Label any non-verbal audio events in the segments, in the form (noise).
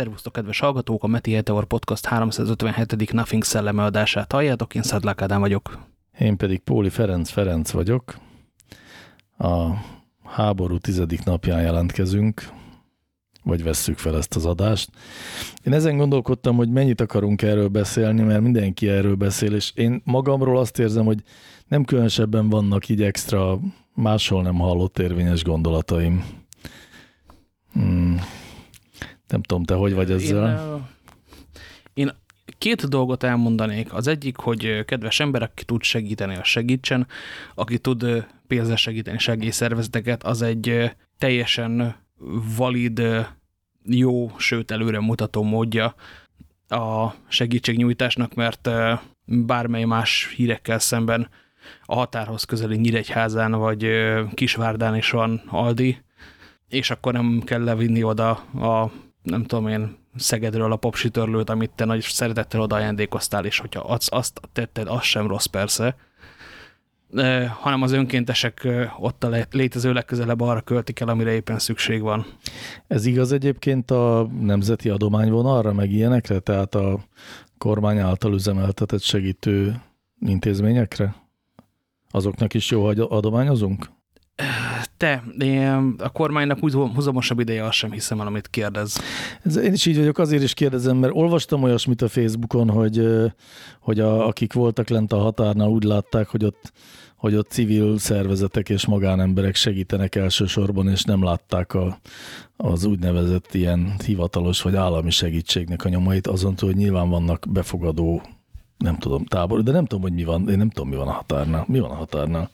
Szervusztok, kedves hallgatók! A Meti Heteor Podcast 357. Nothing szelleme adását halljátok, én Szedlák vagyok. Én pedig Póli Ferenc Ferenc vagyok. A háború tizedik napján jelentkezünk, vagy vesszük fel ezt az adást. Én ezen gondolkodtam, hogy mennyit akarunk erről beszélni, mert mindenki erről beszél, és én magamról azt érzem, hogy nem különösebben vannak így extra máshol nem hallott érvényes gondolataim. Hmm. Nem tudom, te hogy vagy ezzel? Én, én két dolgot elmondanék. Az egyik, hogy kedves ember, aki tud segíteni, a segítsen. Aki tud pénzzel segíteni segélyszervezeteket, az egy teljesen valid, jó, sőt előre mutató módja a segítségnyújtásnak, mert bármely más hírekkel szemben a határhoz közeli Nyíregyházán vagy Kisvárdán is van Aldi, és akkor nem kell levinni oda a nem tudom én, Szegedről a popsütörlőt, amit te nagy szeretettel oda ajándékoztál, és hogyha azt, azt tetted, az sem rossz persze, de, hanem az önkéntesek ott a létező legközelebb arra költik el, amire éppen szükség van. Ez igaz egyébként a nemzeti adományvonalra, meg ilyenekre, tehát a kormány által üzemeltetett segítő intézményekre? Azoknak is jó, hogy adományozunk? Te, a kormánynak húzamosabb ideje, azt sem hiszem amit kérdez. Ez, én is így vagyok, azért is kérdezem, mert olvastam olyasmit a Facebookon, hogy, hogy a, akik voltak lent a határnál, úgy látták, hogy ott, hogy ott civil szervezetek és magánemberek segítenek elsősorban, és nem látták a, az úgynevezett ilyen hivatalos vagy állami segítségnek a nyomait, azon túl, hogy nyilván vannak befogadó, nem tudom, tábor, de nem tudom, hogy mi van, én nem tudom, mi van a határnál. Mi van a határnál?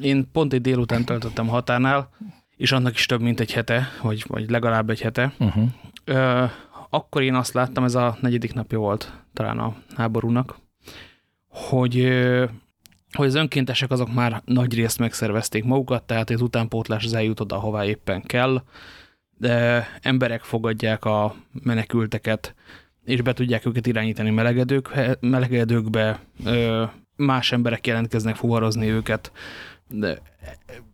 Én pont egy délután töltöttem határnál, és annak is több, mint egy hete, vagy, vagy legalább egy hete. Uh -huh. Ö, akkor én azt láttam, ez a negyedik napja volt talán a háborúnak, hogy, hogy az önkéntesek azok már nagy részt megszervezték magukat, tehát az utánpótlás az eljut oda, ahová éppen kell, de emberek fogadják a menekülteket, és be tudják őket irányítani melegedők, melegedőkbe, más emberek jelentkeznek fuvarozni őket. De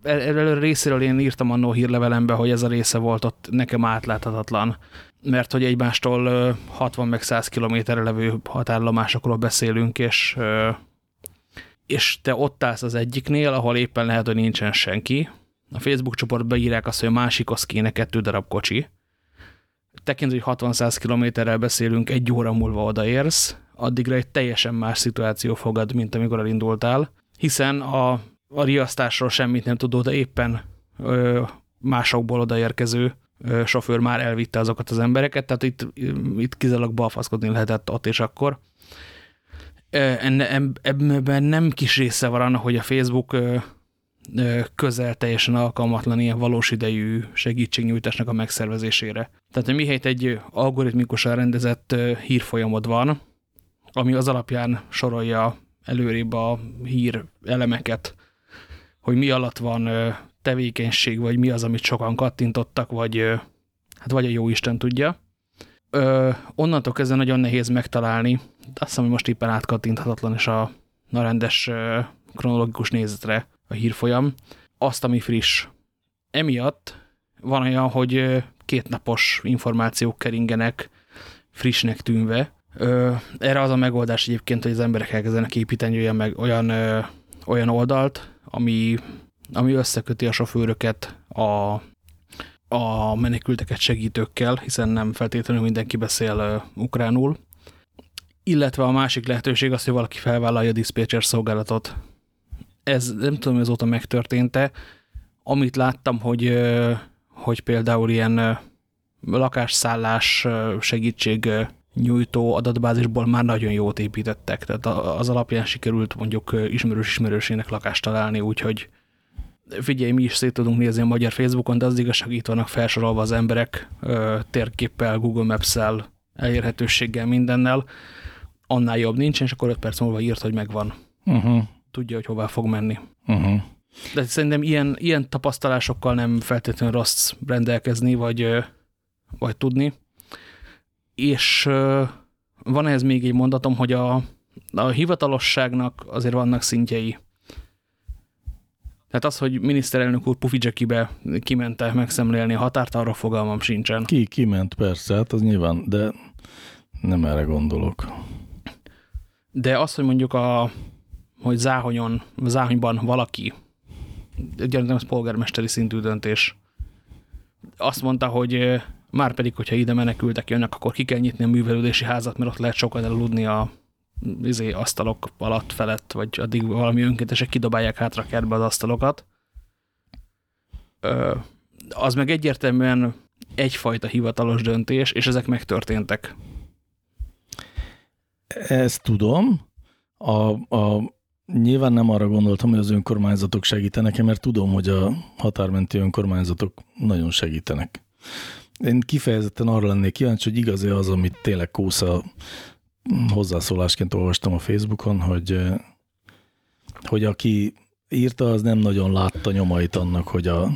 erről részéről én írtam annó hírlevelembe, hogy ez a része volt ott nekem átláthatatlan, mert hogy egymástól 60 meg 100 kilométerre levő hatállomásokról beszélünk, és, és te ott állsz az egyiknél, ahol éppen lehet, hogy nincsen senki. A Facebook csoportba írják azt, hogy a másikhoz kéne kettő darab kocsi. Tekintve, hogy 60-100 kilométerrel beszélünk, egy óra múlva odaérsz, addigra egy teljesen más szituáció fogad, mint amikor elindultál, hiszen a, a riasztásról semmit nem tudod, de éppen ö, másokból odaérkező ö, sofőr már elvitte azokat az embereket, tehát itt, itt kizárólag balfaszkodni lehetett ott és akkor. Ebben nem kis része van annak, hogy a Facebook közel teljesen alkalmatlan ilyen valós idejű segítségnyújtásnak a megszervezésére. Tehát, hogy mihelyt egy algoritmikusan rendezett hírfolyamod van, ami az alapján sorolja előrébb a hír elemeket, hogy mi alatt van tevékenység, vagy mi az, amit sokan kattintottak, vagy hát vagy a jó Isten tudja. Ö, onnantól kezdve nagyon nehéz megtalálni, de azt hiszem, hogy most éppen átkattinthatatlan is a, a rendes kronológikus nézetre a hírfolyam, azt, ami friss. Emiatt van olyan, hogy kétnapos információk keringenek frissnek tűnve, Ö, erre az a megoldás egyébként, hogy az emberek elkezdenek építeni olyan, meg, olyan, ö, olyan oldalt, ami, ami összeköti a sofőröket a, a menekülteket segítőkkel, hiszen nem feltétlenül mindenki beszél ö, ukránul. Illetve a másik lehetőség az, hogy valaki felvállalja a dispatcher szolgálatot. Ez nem tudom, hogy azóta megtörtént-e. Amit láttam, hogy, hogy például ilyen lakásszállás segítség nyújtó adatbázisból már nagyon jót építettek, tehát az alapján sikerült mondjuk ismerős-ismerősének lakást találni, úgyhogy figyelj, mi is szét tudunk nézni a magyar Facebookon, de az igazság itt vannak felsorolva az emberek térképpel, Google Maps-el, elérhetőséggel, mindennel, annál jobb nincs, és akkor 5 perc múlva írt, hogy megvan. Uh -huh. Tudja, hogy hová fog menni. Uh -huh. De szerintem ilyen, ilyen tapasztalásokkal nem feltétlenül rossz rendelkezni, vagy, vagy tudni és van ehhez még egy mondatom, hogy a, a hivatalosságnak azért vannak szintjei. Tehát az, hogy miniszterelnök úr Puficsekibe kimente megszemlélni a határt, arra fogalmam sincsen. Ki, kiment persze, hát az nyilván, de nem erre gondolok. De az, hogy mondjuk a, hogy Záhonyon, Záhonyban valaki, gyanítom, ez polgármesteri szintű döntés, azt mondta, hogy már pedig, hogyha ide menekültek jönnek, akkor ki kell nyitni a művelődési házat, mert ott lehet sokan eludni a izé, asztalok alatt felett, vagy addig valami önkéntesek kidobálják hátra kertbe az asztalokat. Ö, az meg egyértelműen egyfajta hivatalos döntés, és ezek megtörténtek. Ezt tudom. A, a, nyilván nem arra gondoltam, hogy az önkormányzatok segítenek, mert tudom, hogy a határmenti önkormányzatok nagyon segítenek. Én kifejezetten arra lennék kíváncsi, hogy igaz-e az, amit tényleg Kósza hozzászólásként olvastam a Facebookon, hogy, hogy aki írta, az nem nagyon látta nyomait annak, hogy a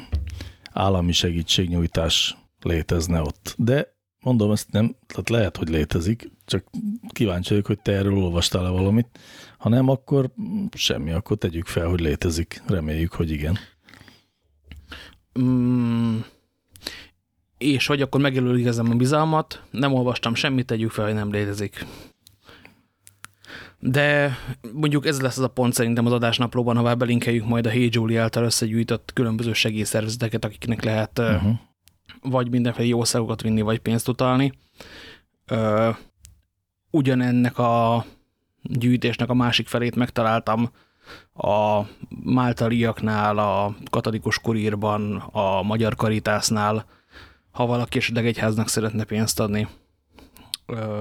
állami segítségnyújtás létezne ott. De mondom, ezt nem, tehát lehet, hogy létezik, csak kíváncsi vagyok, hogy te erről olvastál-e valamit. Ha nem, akkor semmi, akkor tegyük fel, hogy létezik. Reméljük, hogy igen. Mm, és hogy akkor megjelölik a bizalmat, nem olvastam semmit, tegyük fel, hogy nem létezik. De mondjuk ez lesz az a pont szerintem az adásnaplóban, ha belinkeljük majd a Hey Julie által összegyűjtött különböző segélyszervezeteket, akiknek lehet uh -huh. vagy mindenféle jószágokat vinni, vagy pénzt utalni. ugyanennek a gyűjtésnek a másik felét megtaláltam a máltaliaknál, a katolikus kurírban, a magyar karitásznál, ha valaki esetleg egyháznak szeretne pénzt adni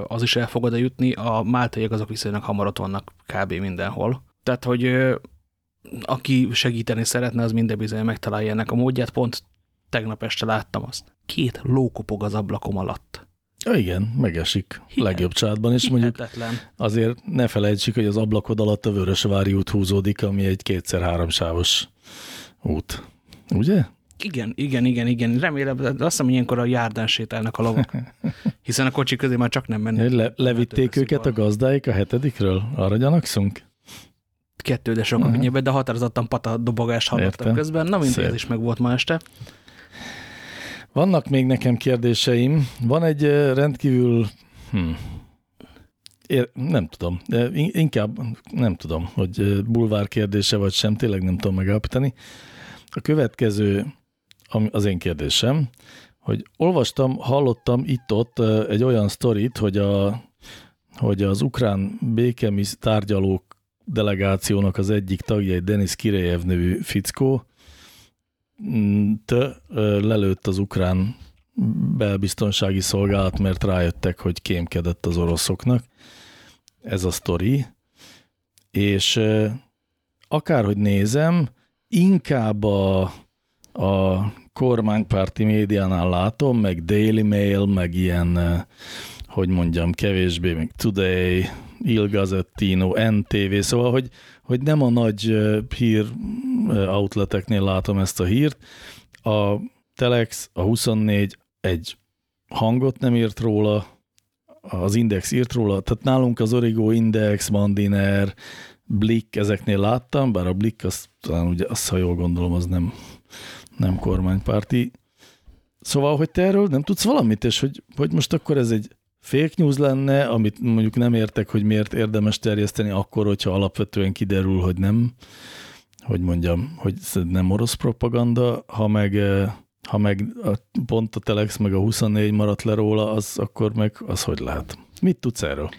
az is el fog oda jutni, a máltaiak azok viszonylag hamar ott vannak kb. mindenhol. Tehát, hogy aki segíteni szeretne, az minden bizony megtalálja ennek a módját. Pont tegnap este láttam azt. Két lókopog az ablakom alatt. Ja, igen, megesik. Hihet, Legjobb csátban is mondjuk. Azért ne felejtsük, hogy az ablakod alatt a Vörösvári út húzódik, ami egy kétszer-három sávos út. Ugye? Igen, igen, igen, igen. Remélem, de azt hiszem, hogy ilyenkor a járdán sétálnak a lovak. (laughs) Hiszen a kocsik közé már csak nem mennek. Le, levitték őket a gazdáik a hetedikről? Arra gyanakszunk? Kettő, de sokkal uh -huh. de határozottan pata dobogást hallottam közben. Na, mint ez is meg volt ma este. Vannak még nekem kérdéseim. Van egy rendkívül... Hm, ér, nem tudom, inkább nem tudom, hogy bulvár kérdése vagy sem, tényleg nem tudom megállapítani. A következő az én kérdésem, hogy olvastam, hallottam itt-ott egy olyan sztorit, hogy, a, hogy az ukrán békemisz tárgyalók delegációnak az egyik tagja, egy Denis Kirejev nevű fickó, te lelőtt az ukrán belbiztonsági szolgálat, mert rájöttek, hogy kémkedett az oroszoknak. Ez a sztori. És akárhogy nézem, inkább a, a kormánypárti médiánál látom, meg Daily Mail, meg ilyen, eh, hogy mondjam, kevésbé, meg Today, Il Gazzettino, NTV, szóval, hogy, hogy nem a nagy eh, hír eh, outleteknél látom ezt a hírt. A Telex, a 24 egy hangot nem írt róla, az Index írt róla, tehát nálunk az Origo Index, Mandiner, Blick, ezeknél láttam, bár a Blick, az, talán ugye, azt, ha jól gondolom, az nem, nem kormánypárti. Szóval, hogy te erről nem tudsz valamit, és hogy, hogy most akkor ez egy fake news lenne, amit mondjuk nem értek, hogy miért érdemes terjeszteni akkor, hogyha alapvetően kiderül, hogy nem, hogy mondjam, hogy nem orosz propaganda, ha meg, eh, ha meg a, pont a Telex meg a 24 maradt le róla, az akkor meg az hogy lehet? Mit tudsz erről?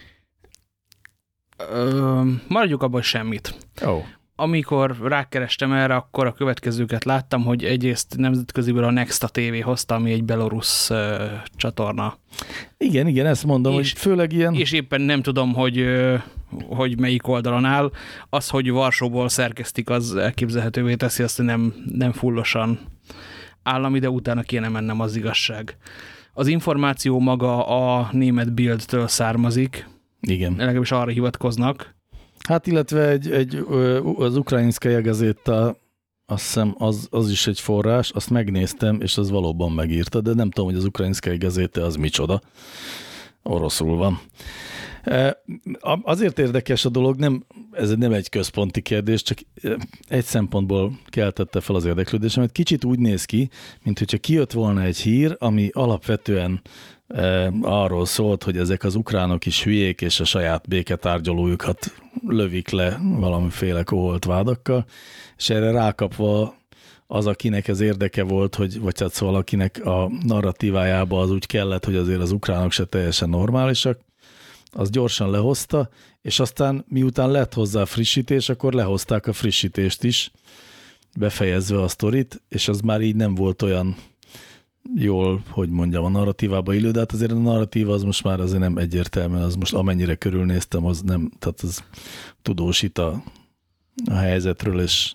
Ö, maradjuk abban semmit. Oh. Amikor rákerestem erre, akkor a következőket láttam, hogy egyrészt nemzetköziből a Nexta TV hozta, ami egy belorusz uh, csatorna. Igen, igen, ezt mondom, és, hogy főleg ilyen... És éppen nem tudom, hogy, hogy melyik oldalon áll. Az, hogy Varsóból szerkesztik, az elképzelhetővé teszi azt, hogy nem, nem fullosan állami, de utána kéne mennem, az igazság. Az információ maga a német Bildtől származik, igen. Legalábbis arra hivatkoznak. Hát illetve egy, egy az Ukrajinszkaja gazetta, azt hiszem az, az is egy forrás, azt megnéztem, és az valóban megírta, de nem tudom, hogy az Ukrajinszkaja gazetta az micsoda. Oroszul van. Azért érdekes a dolog, nem, ez nem egy központi kérdés, csak egy szempontból keltette fel az érdeklődésemet. Kicsit úgy néz ki, mint hogyha kijött volna egy hír, ami alapvetően arról szólt, hogy ezek az ukránok is hülyék, és a saját béketárgyalójukat lövik le valamiféle koholt vádakkal, és erre rákapva az, akinek ez érdeke volt, hogy, vagy hát szóval akinek a narratívájába az úgy kellett, hogy azért az ukránok se teljesen normálisak, az gyorsan lehozta, és aztán miután lett hozzá frissítés, akkor lehozták a frissítést is, befejezve a sztorit, és az már így nem volt olyan jól, hogy mondjam, a narratívába illő, de hát azért a narratíva az most már azért nem egyértelmű, az most amennyire körülnéztem, az nem, tehát az tudósít a, a helyzetről, és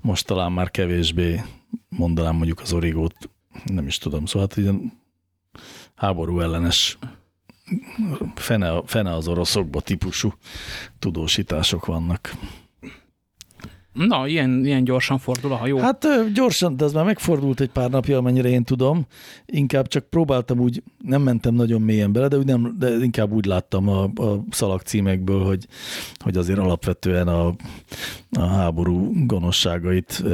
most talán már kevésbé mondanám mondjuk az origót, nem is tudom, szóval hát ilyen háború ellenes fene, fene az oroszokba típusú tudósítások vannak. Na, ilyen, ilyen gyorsan fordul a hajó? Hát gyorsan, de ez már megfordult egy pár napja, amennyire én tudom. Inkább csak próbáltam úgy, nem mentem nagyon mélyen bele, de, úgy nem, de inkább úgy láttam a, a szalagcímekből, hogy, hogy azért alapvetően a, a háború gonoszságait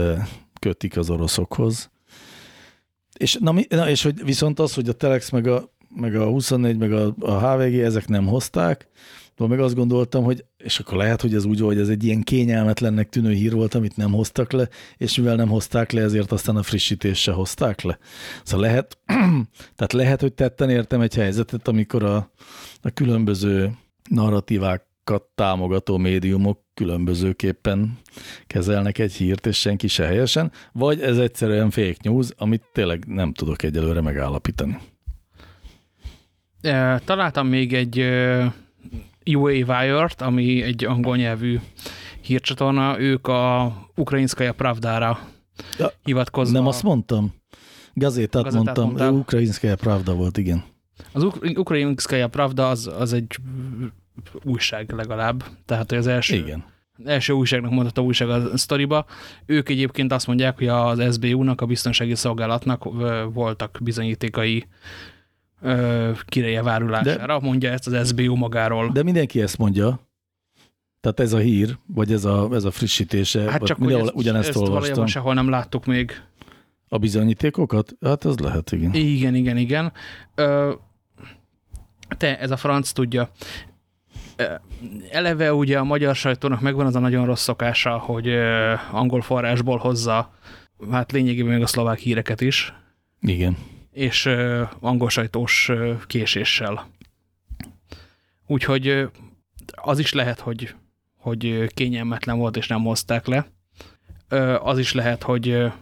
kötik az oroszokhoz. És, na, na, és hogy viszont az, hogy a Telex meg a, meg a 24, meg a, a HVG, ezek nem hozták, de meg azt gondoltam, hogy és akkor lehet, hogy ez úgy, hogy ez egy ilyen kényelmetlennek tűnő hír volt, amit nem hoztak le, és mivel nem hozták le, ezért aztán a frissítés se hozták le. Szóval lehet, (clears throat) tehát lehet, hogy tetten értem egy helyzetet, amikor a, a különböző narratívákat támogató médiumok különbözőképpen kezelnek egy hírt, és senki se helyesen, vagy ez egyszerűen fake news, amit tényleg nem tudok egyelőre megállapítani. Találtam még egy UA Wired, ami egy angol nyelvű hírcsatorna, ők a Ukrainskaya Pravdára ja, hivatkozva. Nem azt mondtam. Gazétát, Gazétát mondtam, mondtam. Ukrainskaya Pravda volt, igen. Az Uk Ukrainskaya Pravda az, az egy újság legalább, tehát az első, igen. első újságnak mondható újság a sztoriba. Ők egyébként azt mondják, hogy az SBU-nak, a biztonsági szolgálatnak voltak bizonyítékai kireje várulására, de, mondja ezt az SBU magáról. De mindenki ezt mondja. Tehát ez a hír, vagy ez a, ez a frissítése, hát csak mindenhol ezt, ugyanezt ezt olvastam. valójában sehol nem láttuk még. A bizonyítékokat? Hát az lehet, igen. Igen, igen, igen. Ö, te, ez a franc tudja. Eleve ugye a magyar sajtónak megvan az a nagyon rossz szokása, hogy angol forrásból hozza hát lényegében még a szlovák híreket is. Igen és angol sajtós késéssel. Úgyhogy az is lehet, hogy, hogy kényelmetlen volt, és nem hozták le. Az is lehet, hogy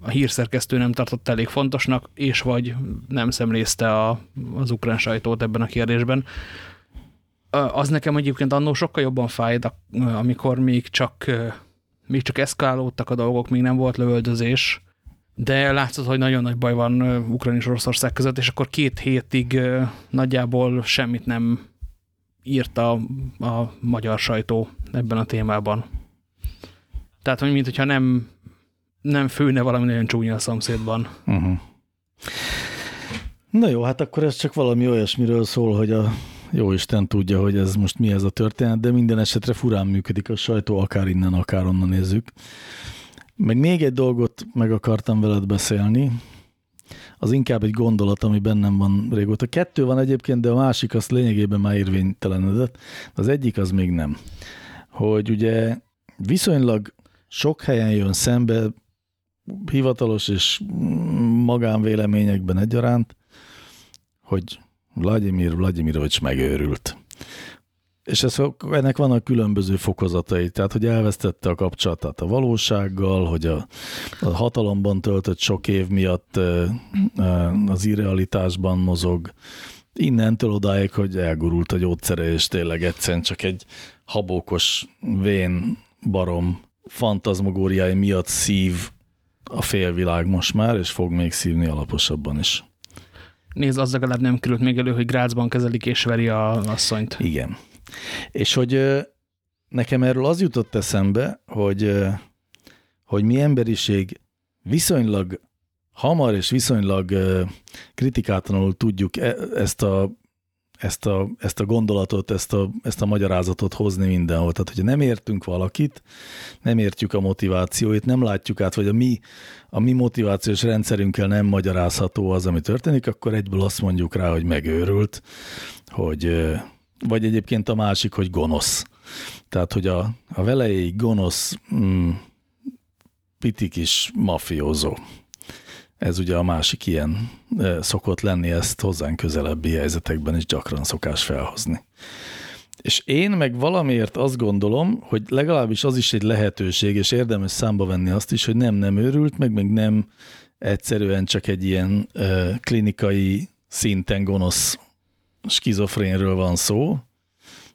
a hírszerkesztő nem tartott elég fontosnak, és vagy nem szemlézte a, az ukrán sajtót ebben a kérdésben. Az nekem egyébként annó sokkal jobban fájt, amikor még csak, még csak eszkálódtak a dolgok, még nem volt lövöldözés, de látszott, hogy nagyon nagy baj van Ukrajna és Oroszország között, és akkor két hétig nagyjából semmit nem írta a magyar sajtó ebben a témában. Tehát, hogy mint hogyha nem, nem főne valami nagyon csúnya a szomszédban. Uh mhm. -huh. Na jó, hát akkor ez csak valami olyasmiről szól, hogy a jó Isten tudja, hogy ez most mi ez a történet, de minden esetre furán működik a sajtó, akár innen, akár onnan nézzük. Meg még egy dolgot meg akartam veled beszélni, az inkább egy gondolat, ami bennem van régóta. Kettő van egyébként, de a másik az lényegében már érvénytelenedett. Az egyik az még nem. Hogy ugye viszonylag sok helyen jön szembe hivatalos és magánvéleményekben egyaránt, hogy Vladimir Vladimirovics megőrült. És ez, ennek vannak különböző fokozatai, tehát hogy elvesztette a kapcsolatát a valósággal, hogy a, a hatalomban töltött sok év miatt az irrealitásban mozog, innentől odáig, hogy elgurult a gyógyszere, és tényleg egyszerűen csak egy habókos, vén, barom fantazmogóriái miatt szív a félvilág most már, és fog még szívni alaposabban is. Nézd, az legalább nem került még elő, hogy Grácsban kezelik és veri a asszonyt. Igen. És hogy nekem erről az jutott eszembe, hogy, hogy mi emberiség viszonylag hamar és viszonylag kritikátlanul tudjuk e, ezt a ezt a, ezt a gondolatot, ezt a, ezt a magyarázatot hozni mindenhol. Tehát, hogyha nem értünk valakit, nem értjük a motivációit, nem látjuk át, vagy a mi, a mi motivációs rendszerünkkel nem magyarázható az, ami történik, akkor egyből azt mondjuk rá, hogy megőrült, hogy vagy egyébként a másik, hogy gonosz. Tehát, hogy a, a velejéig gonosz mm, pitik is mafiózó. Ez ugye a másik ilyen szokott lenni, ezt hozzánk közelebbi helyzetekben is gyakran szokás felhozni. És én meg valamiért azt gondolom, hogy legalábbis az is egy lehetőség, és érdemes számba venni azt is, hogy nem nem őrült, meg meg nem egyszerűen csak egy ilyen uh, klinikai szinten gonosz skizofrénről van szó,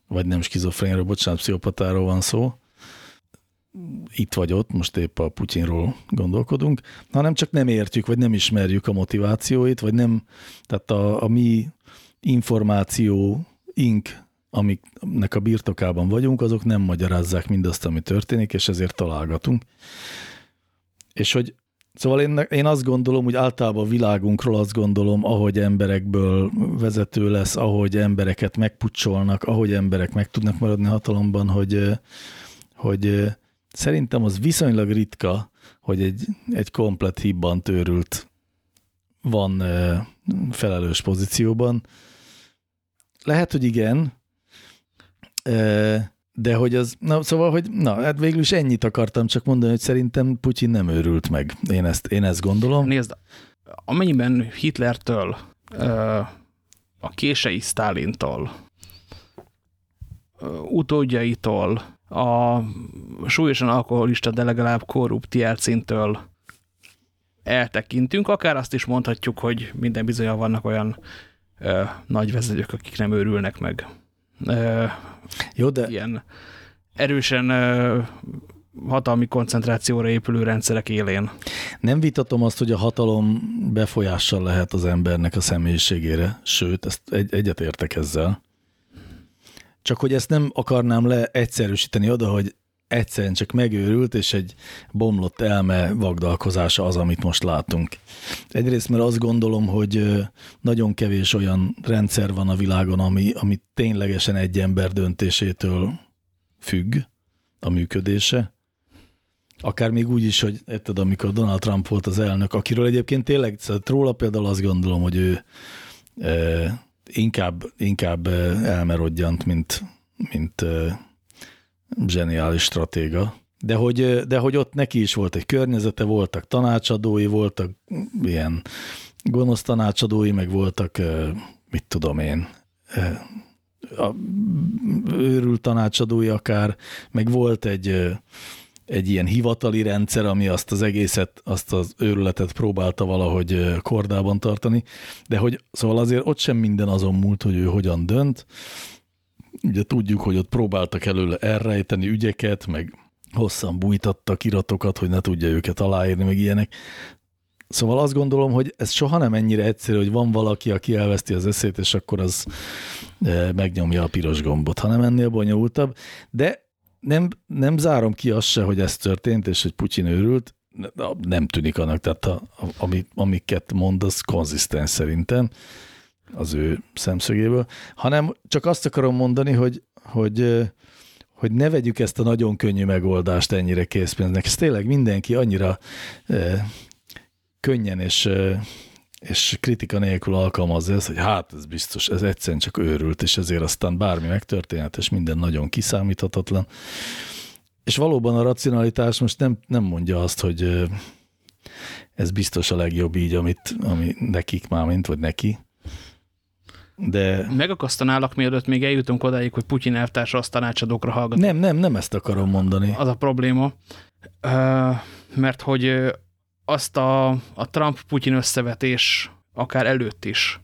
vagy nem skizofrénről, bocsánat, pszichopatáról van szó, itt vagy ott, most épp a Putyinról gondolkodunk, hanem csak nem értjük, vagy nem ismerjük a motivációit, vagy nem, tehát a, a mi információ ink, amiknek a birtokában vagyunk, azok nem magyarázzák mindazt, ami történik, és ezért találgatunk. És hogy Szóval én, én azt gondolom, hogy általában a világunkról azt gondolom, ahogy emberekből vezető lesz, ahogy embereket megpucsolnak, ahogy emberek meg tudnak maradni hatalomban, hogy, hogy szerintem az viszonylag ritka, hogy egy, egy komplet hibban törült van felelős pozícióban. Lehet, hogy igen, de hogy az, na szóval, hogy na, hát végül is ennyit akartam csak mondani, hogy szerintem Putyin nem őrült meg. Én ezt, én ezt gondolom. Nézd, amennyiben Hitlertől, a kései Sztálintól, utódjaitól, a súlyosan alkoholista, de legalább korrupt Jelcintől eltekintünk, akár azt is mondhatjuk, hogy minden bizonyal vannak olyan ö, nagy vezetők, akik nem őrülnek meg. Jó, de... Ilyen erősen hatalmi koncentrációra épülő rendszerek élén. Nem vitatom azt, hogy a hatalom befolyással lehet az embernek a személyiségére, sőt, ezt egy, egyetértek ezzel. Csak hogy ezt nem akarnám le egyszerűsíteni oda, hogy egyszerűen csak megőrült, és egy bomlott elme vagdalkozása az, amit most látunk. Egyrészt, mert azt gondolom, hogy nagyon kevés olyan rendszer van a világon, ami, ami ténylegesen egy ember döntésétől függ a működése. Akár még úgy is, hogy érted, amikor Donald Trump volt az elnök, akiről egyébként tényleg, szóval róla például azt gondolom, hogy ő e, inkább, inkább elmerodjant, mint, mint zseniális stratéga. De hogy, de hogy ott neki is volt egy környezete, voltak tanácsadói, voltak ilyen gonosz tanácsadói, meg voltak, mit tudom én, a őrült tanácsadói akár, meg volt egy, egy ilyen hivatali rendszer, ami azt az egészet, azt az őrületet próbálta valahogy kordában tartani, de hogy szóval azért ott sem minden azon múlt, hogy ő hogyan dönt, ugye tudjuk, hogy ott próbáltak előle elrejteni ügyeket, meg hosszan bújtattak iratokat, hogy ne tudja őket aláírni, meg ilyenek. Szóval azt gondolom, hogy ez soha nem ennyire egyszerű, hogy van valaki, aki elveszti az eszét, és akkor az e, megnyomja a piros gombot, hanem ennél bonyolultabb. De nem, nem zárom ki azt se, hogy ez történt, és hogy Putyin őrült, nem tűnik annak, tehát a, amit, amiket mond, az konzisztens szerintem az ő szemszögéből, hanem csak azt akarom mondani, hogy, hogy, hogy ne vegyük ezt a nagyon könnyű megoldást ennyire készpénznek. Ez tényleg mindenki annyira könnyen és, és kritika nélkül alkalmazza ezt, hogy hát ez biztos, ez egyszerűen csak őrült, és ezért aztán bármi megtörténhet, és minden nagyon kiszámíthatatlan. És valóban a racionalitás most nem, nem mondja azt, hogy ez biztos a legjobb így, amit, ami nekik már, mint vagy neki, de... Megakasztanálak, mielőtt még eljutunk odáig, hogy Putyin elvtársa azt tanácsadókra hallgat. Nem, nem, nem ezt akarom mondani. Az a probléma, mert hogy azt a, a Trump-Putyin összevetés akár előtt is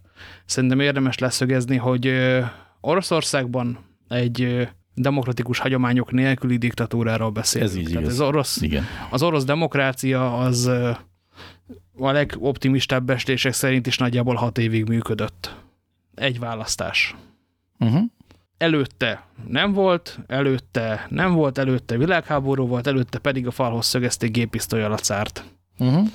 szerintem érdemes leszögezni, hogy Oroszországban egy demokratikus hagyományok nélküli diktatúráról beszélünk. Ez így igaz. Ez orosz, Igen. Az orosz demokrácia az a legoptimistább bestések szerint is nagyjából hat évig működött egy választás. Uh -huh. Előtte nem volt, előtte nem volt, előtte világháború volt, előtte pedig a falhoz szögezték gépisztoly alatt szárt. Uh -huh.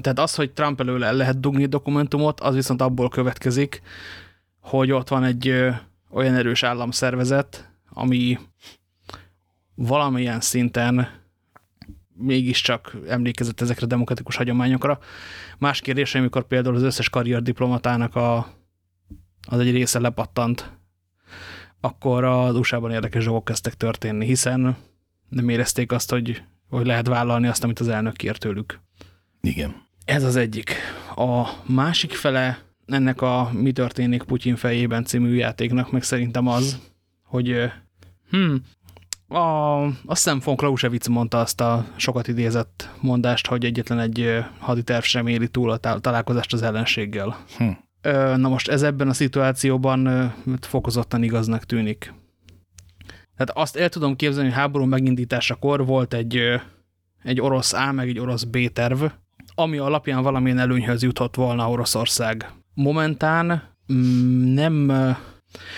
Tehát az, hogy Trump előle el lehet dugni dokumentumot, az viszont abból következik, hogy ott van egy olyan erős államszervezet, ami valamilyen szinten mégiscsak emlékezett ezekre a demokratikus hagyományokra. Más kérdés, amikor például az összes karrierdiplomatának a, az egy része lepattant, akkor az USA-ban érdekes dolgok kezdtek történni, hiszen nem érezték azt, hogy, hogy lehet vállalni azt, amit az elnök kér tőlük. Igen. Ez az egyik. A másik fele ennek a Mi történik Putyin fejében című játéknak meg szerintem az, hogy hm, a, azt hiszem von Clausewitz mondta azt a sokat idézett mondást, hogy egyetlen egy haditerv sem éri túl a találkozást az ellenséggel. Hm. Na most ez ebben a szituációban fokozottan igaznak tűnik. Tehát azt el tudom képzelni, hogy háború megindításakor volt egy, egy orosz A, meg egy orosz B terv, ami alapján valamilyen előnyhöz jutott volna Oroszország. Momentán mm, nem,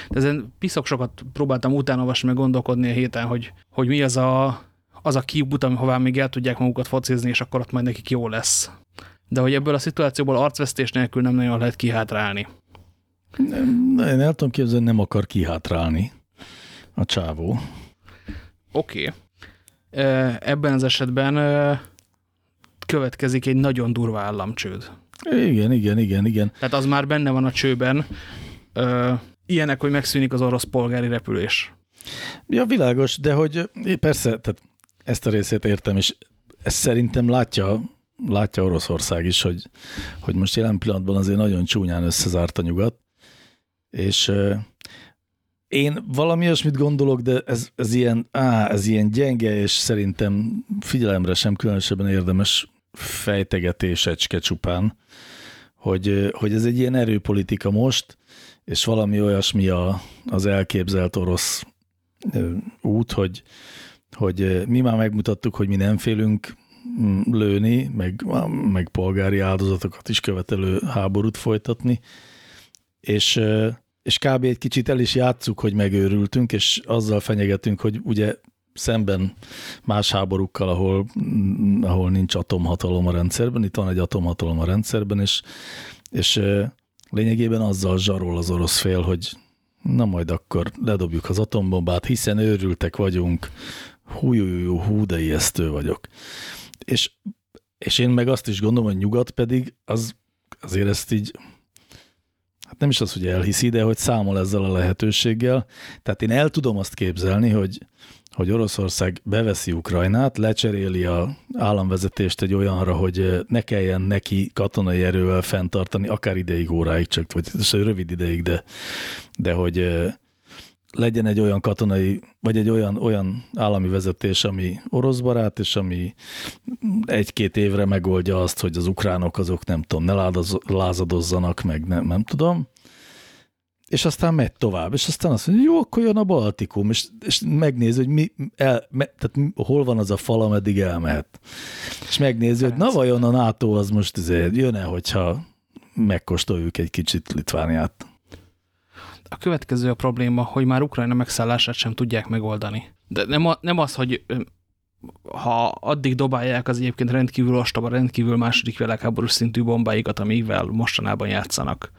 de ezen piszok sokat próbáltam utánolvasni, meg gondolkodni a héten, hogy, hogy mi az a, az a kiút, hová még el tudják magukat focizni, és akkor ott majd nekik jó lesz. De hogy ebből a szituációból arcvesztés nélkül nem nagyon lehet kihátrálni. Nem, én el tudom képzelni, nem akar kihátrálni a csávó. Oké. Okay. Ebben az esetben következik egy nagyon durva államcsőd. Igen, igen, igen, igen. Tehát az már benne van a csőben. Ilyenek, hogy megszűnik az orosz polgári repülés. Ja, világos, de hogy persze, tehát ezt a részét értem, és ezt szerintem látja, látja Oroszország is, hogy, hogy most jelen pillanatban azért nagyon csúnyán összezárt a nyugat, és én valami olyasmit gondolok, de ez, ez, ilyen, á, ez ilyen gyenge, és szerintem figyelemre sem különösebben érdemes fejtegetésecske csupán, hogy, hogy ez egy ilyen erőpolitika most, és valami olyasmi a, az elképzelt orosz út, hogy, hogy mi már megmutattuk, hogy mi nem félünk mm, lőni, meg, meg polgári áldozatokat is követelő háborút folytatni, és és kb. egy kicsit el is játszuk, hogy megőrültünk, és azzal fenyegetünk, hogy ugye szemben más háborúkkal, ahol, ahol nincs atomhatalom a rendszerben, itt van egy atomhatalom a rendszerben, és, és lényegében azzal zsarol az orosz fél, hogy na majd akkor ledobjuk az atombombát, hiszen őrültek vagyunk, hú, hú, hú de ijesztő vagyok. És, és én meg azt is gondolom, hogy nyugat pedig az azért ezt így hát nem is az, hogy elhiszi, de hogy számol ezzel a lehetőséggel. Tehát én el tudom azt képzelni, hogy, hogy Oroszország beveszi Ukrajnát, lecseréli a államvezetést egy olyanra, hogy ne kelljen neki katonai erővel fenntartani, akár ideig, óráig csak, vagy rövid ideig, de, de hogy legyen egy olyan katonai, vagy egy olyan, olyan állami vezetés, ami orosz barát, és ami egy-két évre megoldja azt, hogy az ukránok azok nem tudom, ne lázadozzanak, meg nem, nem tudom. És aztán megy tovább, és aztán azt mondja, jó, akkor jön a Baltikum, és, és megnézi, hogy mi, el, me, tehát hol van az a fal, ameddig elmehet. És megnézi, hogy na vajon a NATO az most azért jön-e, hogyha megkóstoljuk egy kicsit Litvániát. A következő a probléma, hogy már Ukrajna megszállását sem tudják megoldani. De nem, a, nem az, hogy ha addig dobálják az egyébként rendkívül ostoba, rendkívül második világháborús szintű bombáikat, amivel mostanában játszanak,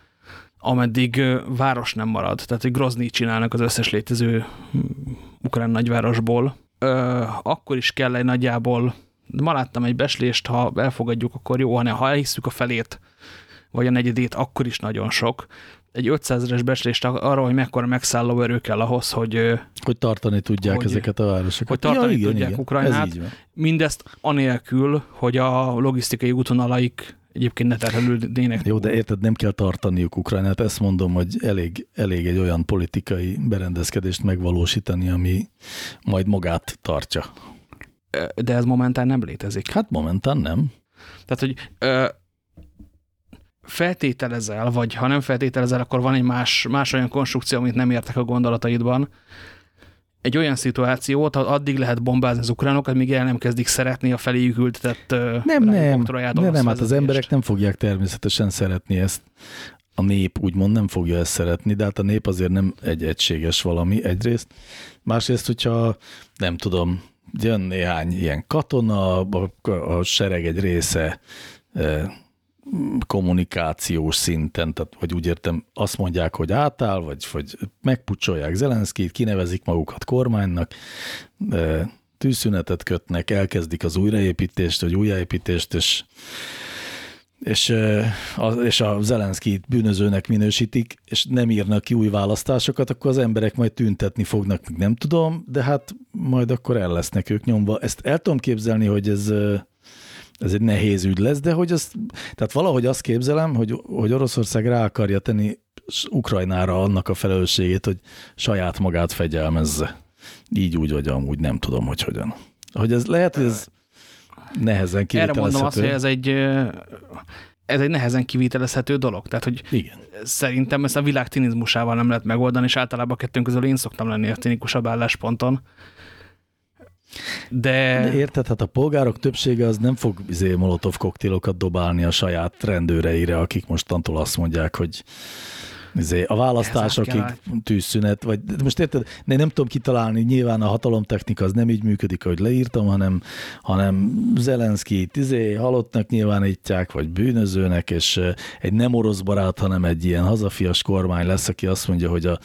ameddig város nem marad. Tehát, hogy Grozny csinálnak az összes létező hm, ukrán nagyvárosból, akkor is kell egy nagyjából, ma láttam egy beslést, ha elfogadjuk, akkor jó, hanem ha elhisszük a felét, vagy a negyedét, akkor is nagyon sok egy 500 eres becslést arra, hogy mekkora megszálló erő kell ahhoz, hogy... Hogy tartani tudják hogy, ezeket a városokat. Hogy tartani ja, igen, tudják igen. Ukrajnát. Mindezt anélkül, hogy a logisztikai útvonalaik egyébként ne terhelődnének. Jó, de érted, nem kell tartaniuk Ukrajnát. Ezt mondom, hogy elég, elég egy olyan politikai berendezkedést megvalósítani, ami majd magát tartja. De ez momentán nem létezik. Hát momentán nem. Tehát, hogy feltételezel, vagy ha nem feltételezel, akkor van egy más, más olyan konstrukció, amit nem értek a gondolataidban. Egy olyan szituációt, addig lehet bombázni az ukránokat, míg el nem kezdik szeretni a feléjük ültetett nem, nem, nem, nem, hát az emberek nem fogják természetesen szeretni ezt. A nép úgymond nem fogja ezt szeretni, de hát a nép azért nem egy egységes valami egyrészt. Másrészt, hogyha nem tudom, jön néhány ilyen katona, a, a sereg egy része kommunikációs szinten, tehát, vagy úgy értem, azt mondják, hogy átáll, vagy, vagy megpucsolják Zelenszkit, kinevezik magukat kormánynak, tűzszünetet kötnek, elkezdik az újraépítést, vagy újraépítést, és és, a, és a Zelenszkit bűnözőnek minősítik, és nem írnak ki új választásokat, akkor az emberek majd tüntetni fognak, nem tudom, de hát majd akkor el lesznek ők nyomva. Ezt el tudom képzelni, hogy ez, ez egy nehéz ügy lesz, de hogy azt, tehát valahogy azt képzelem, hogy, hogy Oroszország rá akarja tenni Ukrajnára annak a felelősségét, hogy saját magát fegyelmezze. Így úgy, vagy amúgy nem tudom, hogy hogyan. Hogy ez lehet, hogy ez nehezen kivitelezhető. Erre mondom azt, hogy ez egy, ez egy nehezen kivitelezhető dolog. Tehát, hogy Igen. szerintem ezt a világ cinizmusával nem lehet megoldani, és általában a kettőnk közül én szoktam lenni a cinikusabb állásponton. De... De érted, hát a polgárok többsége az nem fog izé molotov koktélokat dobálni a saját rendőreire, akik mostantól azt mondják, hogy Izé, a választásokig tűzszünet, vagy most érted, én nem tudom kitalálni, nyilván a hatalomtechnika az nem így működik, ahogy leírtam, hanem, hanem Zelenszky izé, halottnak nyilvánítják, vagy bűnözőnek, és egy nem orosz barát, hanem egy ilyen hazafias kormány lesz, aki azt mondja, hogy a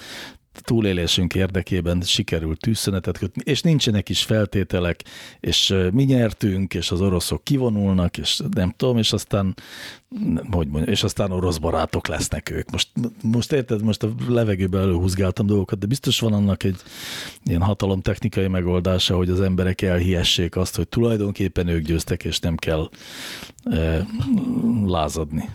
túlélésünk érdekében sikerült tűzszünetet kötni, és nincsenek is feltételek, és mi nyertünk, és az oroszok kivonulnak, és nem tudom, és aztán, hogy mondjam, és aztán orosz barátok lesznek ők. Most, most érted, most a levegőben előhúzgáltam dolgokat, de biztos van annak egy ilyen hatalomtechnikai megoldása, hogy az emberek elhiessék azt, hogy tulajdonképpen ők győztek, és nem kell e, lázadni.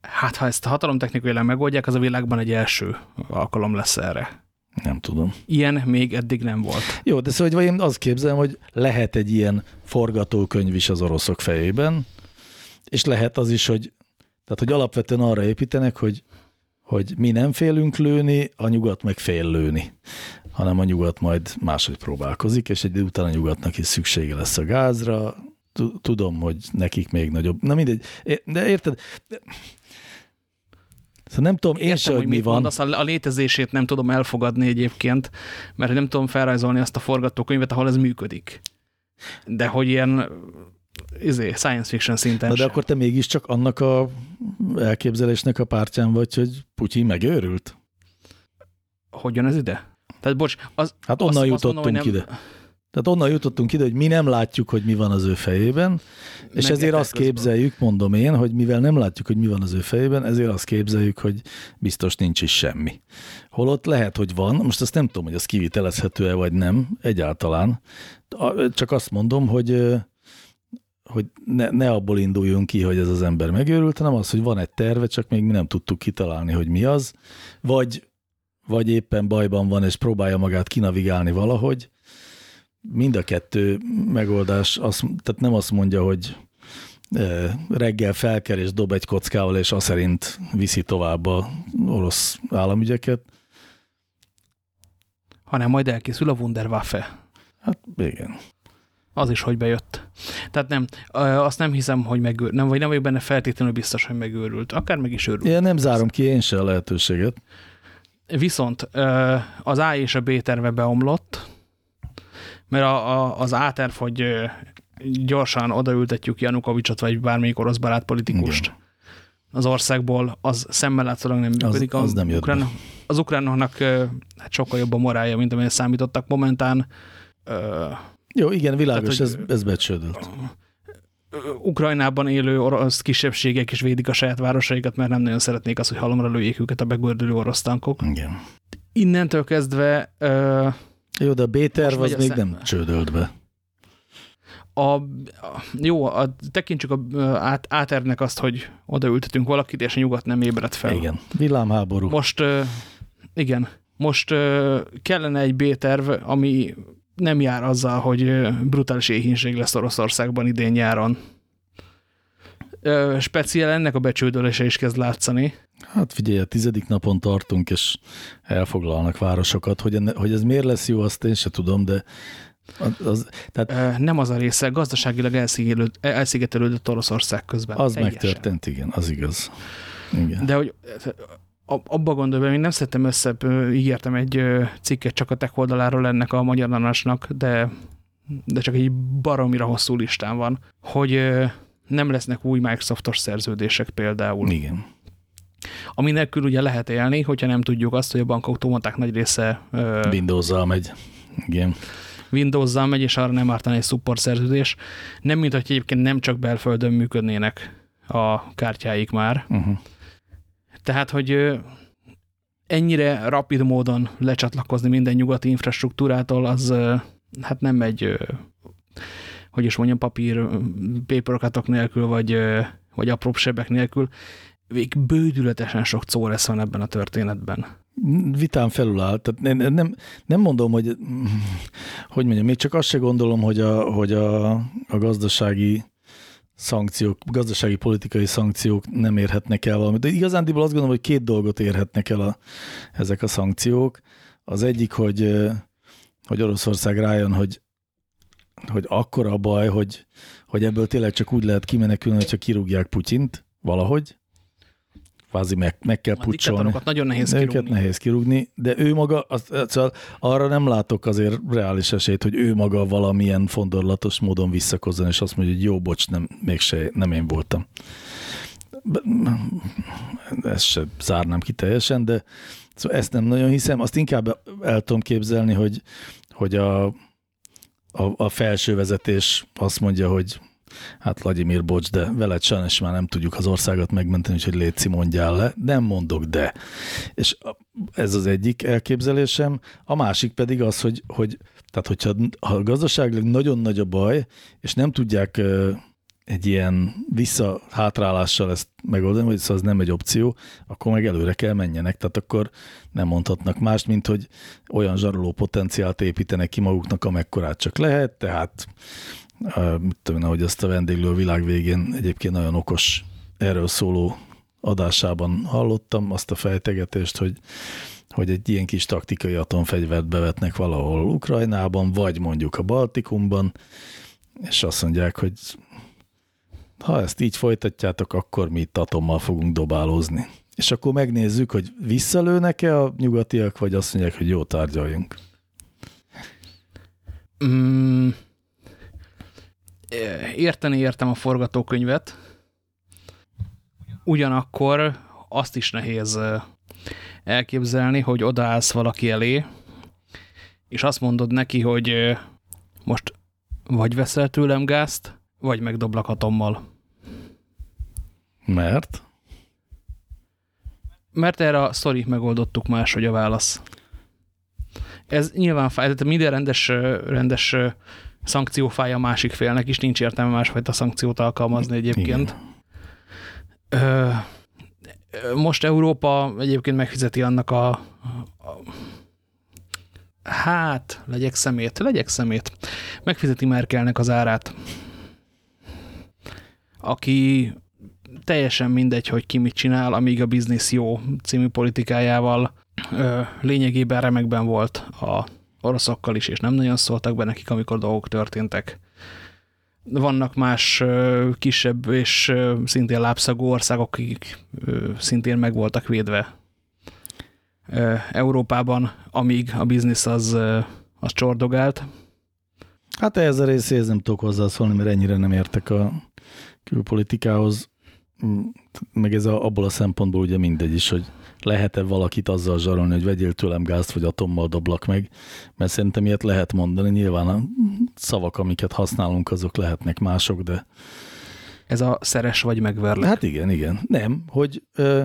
Hát, ha ezt a hatalomtechnikailag megoldják, az a világban egy első alkalom lesz erre. Nem tudom. Ilyen még eddig nem volt. Jó, de szóval én azt képzelem, hogy lehet egy ilyen forgatókönyv is az oroszok fejében, és lehet az is, hogy, tehát, hogy alapvetően arra építenek, hogy, hogy mi nem félünk lőni, a nyugat meg fél lőni, hanem a nyugat majd máshogy próbálkozik, és egy után a nyugatnak is szüksége lesz a gázra, tudom, hogy nekik még nagyobb. Na mindegy, de érted, Szóval nem tudom én sem, hogy, hogy mi van. Mondasz, a létezését nem tudom elfogadni egyébként, mert nem tudom felrajzolni azt a forgatókönyvet, ahol ez működik. De hogy ilyen izé, science fiction szinten Na de sem. akkor te mégiscsak annak a elképzelésnek a pártján vagy, hogy Putyin megőrült? Hogyan ez ide? Tehát bocs, az, hát onnan azt, jutottunk azt mondom, ide. Nem, tehát onnan jutottunk ide, hogy mi nem látjuk, hogy mi van az ő fejében, és Meg ezért azt képzeljük, mondom én, hogy mivel nem látjuk, hogy mi van az ő fejében, ezért azt képzeljük, hogy biztos nincs is semmi. Holott lehet, hogy van, most azt nem tudom, hogy az kivitelezhető-e vagy nem, egyáltalán. Csak azt mondom, hogy hogy ne, ne abból induljunk ki, hogy ez az ember megőrült, hanem az, hogy van egy terve, csak még mi nem tudtuk kitalálni, hogy mi az, vagy, vagy éppen bajban van, és próbálja magát kinavigálni valahogy, mind a kettő megoldás, azt, tehát nem azt mondja, hogy e, reggel felker és dob egy kockával, és azt szerint viszi tovább a orosz államügyeket. Hanem majd elkészül a Wunderwaffe. Hát igen. Az is, hogy bejött. Tehát nem, azt nem hiszem, hogy megőrült. Nem, vagy nem vagyok benne feltétlenül biztos, hogy megőrült. Akár meg is őrült. Én nem zárom ki én se a lehetőséget. Viszont az A és a B terve beomlott, mert a, a, az áterv, hogy gyorsan odaültetjük Janukovicsot, vagy bármelyik orosz barát politikust Igen. az országból, az szemmel látszólag nem működik. Az, az nem jött ukrán, Az ukránoknak hát sokkal jobb a morálja, mint amilyen számítottak momentán. Jó, igen, világos, tehát, ez, ez becsődött. Ukrajnában élő orosz kisebbségek is védik a saját városaikat, mert nem nagyon szeretnék azt, hogy halomra lőjék őket a begördülő orosz tankok. Igen. Innentől kezdve jó, de a B-terv az még nem csődölt be. A, jó, a, tekintsük a, át, áternek azt, hogy odaültetünk valakit, és a nyugat nem ébredt fel. Igen, villámháború. Most, igen, most kellene egy B-terv, ami nem jár azzal, hogy brutális éhínség lesz Oroszországban idén nyáron. Speciál ennek a becsődölése is kezd látszani. Hát figyelj, a tizedik napon tartunk, és elfoglalnak városokat. Hogy, enne, hogy ez miért lesz jó, azt én se tudom, de az, tehát, nem az a része, gazdaságilag elszigetelődött Oroszország közben. Az teljesen. megtörtént, igen, az igaz. Igen. De hogy abba gondolom, hogy én nem szedtem össze, ígértem egy cikket csak a tech oldaláról ennek a magyar nanasnak, de, de csak egy baromira hosszú listán van, hogy nem lesznek új Microsoftos szerződések például. Igen. Ami nélkül ugye lehet élni, hogyha nem tudjuk azt, hogy a bankautomaták nagy része Windows-zal megy. Igen. Windows-zal megy, és arra nem ártani egy support szerződés. Nem, mint hogy egyébként nem csak belföldön működnének a kártyáik már. Uh -huh. Tehát, hogy ennyire rapid módon lecsatlakozni minden nyugati infrastruktúrától, az hát nem megy, hogy is mondjam, papír paperokatok nélkül, vagy, vagy apróbb sebek nélkül. Vég bődületesen sok lesz van ebben a történetben. Vitán felüláll. Tehát nem, nem, nem mondom, hogy hogy mondjam, még csak azt se gondolom, hogy a, hogy a, a gazdasági szankciók, gazdasági politikai szankciók nem érhetnek el valamit. De igazándiból azt gondolom, hogy két dolgot érhetnek el a, ezek a szankciók. Az egyik, hogy, hogy Oroszország rájön, hogy, hogy akkora a baj, hogy, hogy ebből tényleg csak úgy lehet kimenekülni, hogyha kirúgják Putyint valahogy, kvázi meg, meg kell pucsolni. nagyon nehéz kirúgni. Őket nehéz kirúgni, de ő maga, az, szóval arra nem látok azért reális esélyt, hogy ő maga valamilyen fondorlatos módon visszakozzon, és azt mondja, hogy jó, bocs, nem, mégse, nem én voltam. Ezt se zárnám ki teljesen, de szóval ezt nem nagyon hiszem. Azt inkább el tudom képzelni, hogy, hogy a, a, a felső vezetés azt mondja, hogy hát Vladimir, bocs, de veled sajnos már nem tudjuk az országot megmenteni, úgyhogy Léci mondjál le. Nem mondok, de. És ez az egyik elképzelésem. A másik pedig az, hogy, hogy tehát hogyha ha gazdaságilag nagyon nagy a baj, és nem tudják egy ilyen visszahátrálással ezt megoldani, vagy szóval ez nem egy opció, akkor meg előre kell menjenek. Tehát akkor nem mondhatnak mást, mint hogy olyan zsaroló potenciált építenek ki maguknak, amekkorát csak lehet, tehát mit tudom, ahogy azt a vendéglő a világ végén egyébként nagyon okos erről szóló adásában hallottam, azt a fejtegetést, hogy, hogy egy ilyen kis taktikai atomfegyvert bevetnek valahol Ukrajnában, vagy mondjuk a Baltikumban, és azt mondják, hogy ha ezt így folytatjátok, akkor mi itt atommal fogunk dobálózni. És akkor megnézzük, hogy visszalőnek-e a nyugatiak, vagy azt mondják, hogy jó, tárgyaljunk. Mm, érteni értem a forgatókönyvet, ugyanakkor azt is nehéz elképzelni, hogy odaállsz valaki elé, és azt mondod neki, hogy most vagy veszel tőlem gázt, vagy megdoblak atommal. Mert? Mert erre a sztori megoldottuk máshogy a válasz. Ez nyilván fáj, tehát minden rendes, rendes szankciófája a másik félnek is, nincs értelme másfajta szankciót alkalmazni egyébként. Ö, most Európa egyébként megfizeti annak a, a hát, legyek szemét, legyek szemét, megfizeti Merkelnek az árát, aki teljesen mindegy, hogy ki mit csinál, amíg a Business Jó című politikájával ö, lényegében remekben volt a oroszokkal is, és nem nagyon szóltak be nekik, amikor dolgok történtek. Vannak más kisebb és szintén lábszagú országok, akik szintén meg voltak védve Európában, amíg a biznisz az, az csordogált. Hát ehhez a részéhez nem tudok hozzászólni, mert ennyire nem értek a külpolitikához, meg ez a, abból a szempontból ugye mindegy is, hogy lehet-e valakit azzal zsarolni, hogy vegyél tőlem gázt, vagy atommal doblak meg, mert szerintem ilyet lehet mondani. Nyilván a szavak, amiket használunk, azok lehetnek mások, de... Ez a szeres vagy megverlek. Hát igen, igen. Nem, hogy ö,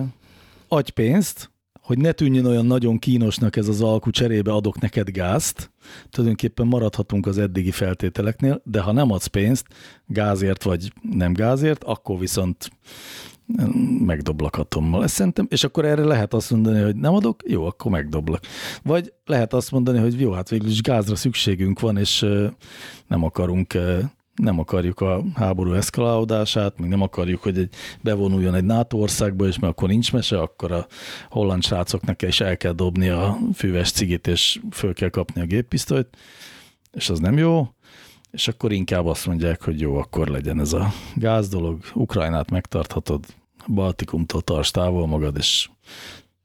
adj pénzt, hogy ne tűnjön olyan nagyon kínosnak ez az alkú, cserébe adok neked gázt, tulajdonképpen maradhatunk az eddigi feltételeknél, de ha nem adsz pénzt, gázért vagy nem gázért, akkor viszont megdoblak atommal. Ezt szerintem, és akkor erre lehet azt mondani, hogy nem adok, jó, akkor megdoblak. Vagy lehet azt mondani, hogy jó, hát végül is gázra szükségünk van, és nem akarunk nem akarjuk a háború eszkalálódását, még nem akarjuk, hogy egy, bevonuljon egy NATO országba, és mert akkor nincs mese, akkor a holland srácoknak is el kell dobni a füves cigit, és föl kell kapni a géppisztolyt, és az nem jó, és akkor inkább azt mondják, hogy jó, akkor legyen ez a gáz dolog, Ukrajnát megtarthatod, Baltikumtól tarts távol magad, és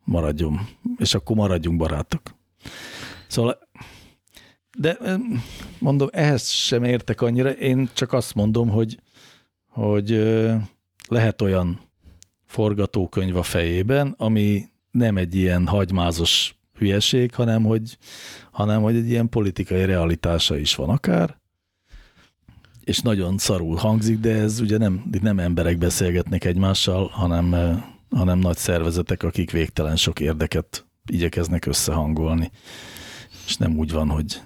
maradjon, és akkor maradjunk barátok. Szóval, de mondom, ehhez sem értek annyira, én csak azt mondom, hogy, hogy lehet olyan forgatókönyv a fejében, ami nem egy ilyen hagymázos hülyeség, hanem hogy, hanem hogy egy ilyen politikai realitása is van akár, és nagyon szarul hangzik, de ez ugye nem, itt nem emberek beszélgetnek egymással, hanem, hanem nagy szervezetek, akik végtelen sok érdeket igyekeznek összehangolni. És nem úgy van, hogy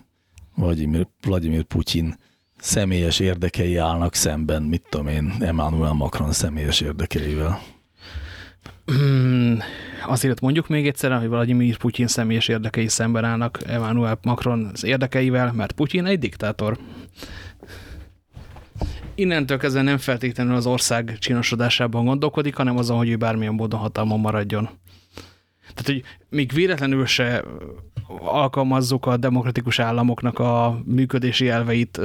Vladimir, Vladimir Putyin személyes érdekei állnak szemben, mit tudom én, Emmanuel Macron személyes érdekeivel. Hmm, azért mondjuk még egyszer, hogy Vladimir Putyin személyes érdekei szemben állnak Emmanuel Macron az érdekeivel, mert Putyin egy diktátor. Innentől kezdve nem feltétlenül az ország csinosodásában gondolkodik, hanem azon, hogy ő bármilyen módon hatalmon maradjon. Tehát, hogy még véletlenül se alkalmazzuk a demokratikus államoknak a működési elveit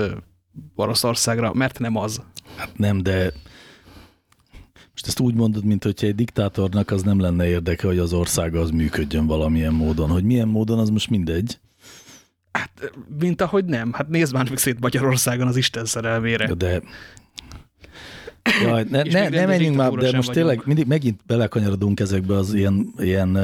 Oroszországra, mert nem az. Hát nem, de most ezt úgy mondod, mint hogyha egy diktátornak az nem lenne érdeke, hogy az ország az működjön valamilyen módon. Hogy milyen módon, az most mindegy. Hát, mint ahogy nem. Hát nézd már meg szét Magyarországon az Isten szerelmére. De Jaj, ne, ne, ne menjünk már, de most vagyunk. tényleg mindig megint belekanyarodunk ezekbe az ilyen, ilyen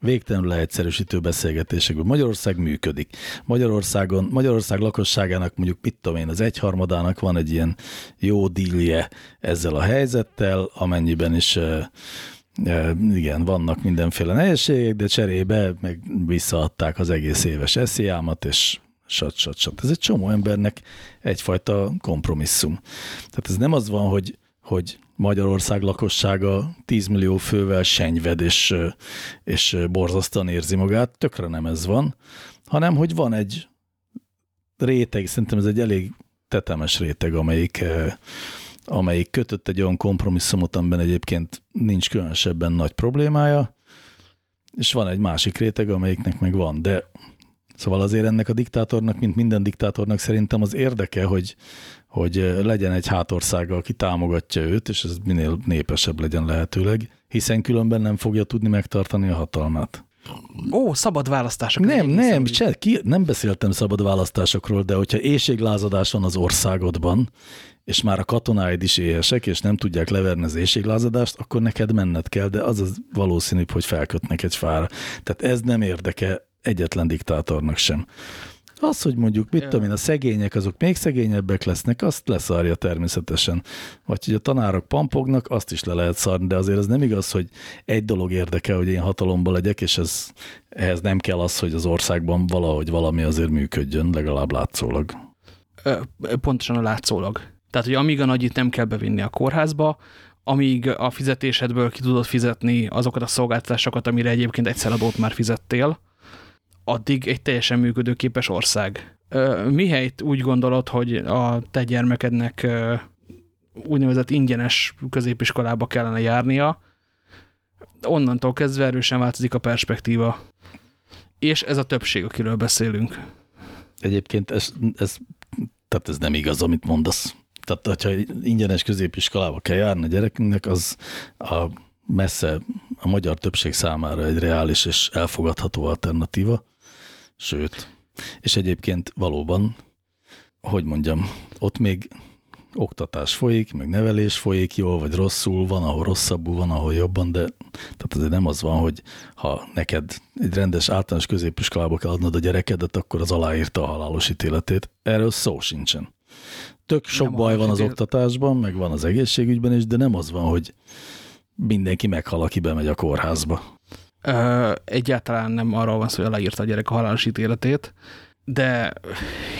végtelenül leegyszerűsítő beszélgetésekből. Magyarország működik. Magyarországon, Magyarország lakosságának mondjuk, mit tudom én, az egyharmadának van egy ilyen jó dílje ezzel a helyzettel, amennyiben is igen, vannak mindenféle nehézségek, de cserébe meg visszaadták az egész éves esziámat, és sat, sat, sat. Ez egy csomó embernek egyfajta kompromisszum. Tehát ez nem az van, hogy, hogy Magyarország lakossága 10 millió fővel senyved, és, és borzasztóan érzi magát, tökre nem ez van, hanem hogy van egy réteg, szerintem ez egy elég tetemes réteg, amelyik, amelyik kötött egy olyan kompromisszumot, amiben egyébként nincs különösebben nagy problémája, és van egy másik réteg, amelyiknek meg van, de Szóval azért ennek a diktátornak, mint minden diktátornak szerintem az érdeke, hogy, hogy legyen egy hátországa, aki támogatja őt, és ez minél népesebb legyen lehetőleg, hiszen különben nem fogja tudni megtartani a hatalmát. Ó, szabad választások. Nem, nem, cse, ki, nem beszéltem szabad választásokról, de hogyha éjséglázadás van az országodban, és már a katonáid is éhesek, és nem tudják leverni az éjséglázadást, akkor neked menned kell, de az az valószínűbb, hogy felkötnek egy fára. Tehát ez nem érdeke egyetlen diktátornak sem. Az, hogy mondjuk, mit tudom én, a szegények azok még szegényebbek lesznek, azt leszarja természetesen. Vagy hogy a tanárok pampognak, azt is le lehet szarni, de azért ez nem igaz, hogy egy dolog érdekel, hogy én hatalomba legyek, és ez, ehhez nem kell az, hogy az országban valahogy valami azért működjön, legalább látszólag. Pontosan a látszólag. Tehát, hogy amíg a nagyit nem kell bevinni a kórházba, amíg a fizetésedből ki tudod fizetni azokat a szolgáltatásokat, amire egyébként egyszer adót már fizettél, addig egy teljesen működőképes ország. Mihelyt úgy gondolod, hogy a te gyermekednek úgynevezett ingyenes középiskolába kellene járnia, onnantól kezdve erősen változik a perspektíva. És ez a többség, akiről beszélünk. Egyébként ez, ez, tehát ez nem igaz, amit mondasz. Tehát, hogyha ingyenes középiskolába kell járni a gyerekünknek, az a messze a magyar többség számára egy reális és elfogadható alternatíva. Sőt, és egyébként valóban, hogy mondjam, ott még oktatás folyik, meg nevelés folyik jól vagy rosszul, van, ahol rosszabbul, van, ahol jobban, de tehát azért nem az van, hogy ha neked egy rendes általános középiskolába kell adnod a gyerekedet, akkor az aláírta a halálos ítéletét. Erről szó sincsen. Tök sok nem baj van az oktatásban, meg van az egészségügyben is, de nem az van, hogy mindenki meghal, aki bemegy a kórházba. Egyáltalán nem arról van szó, hogy leírta a gyerek a halálos ítéletét, de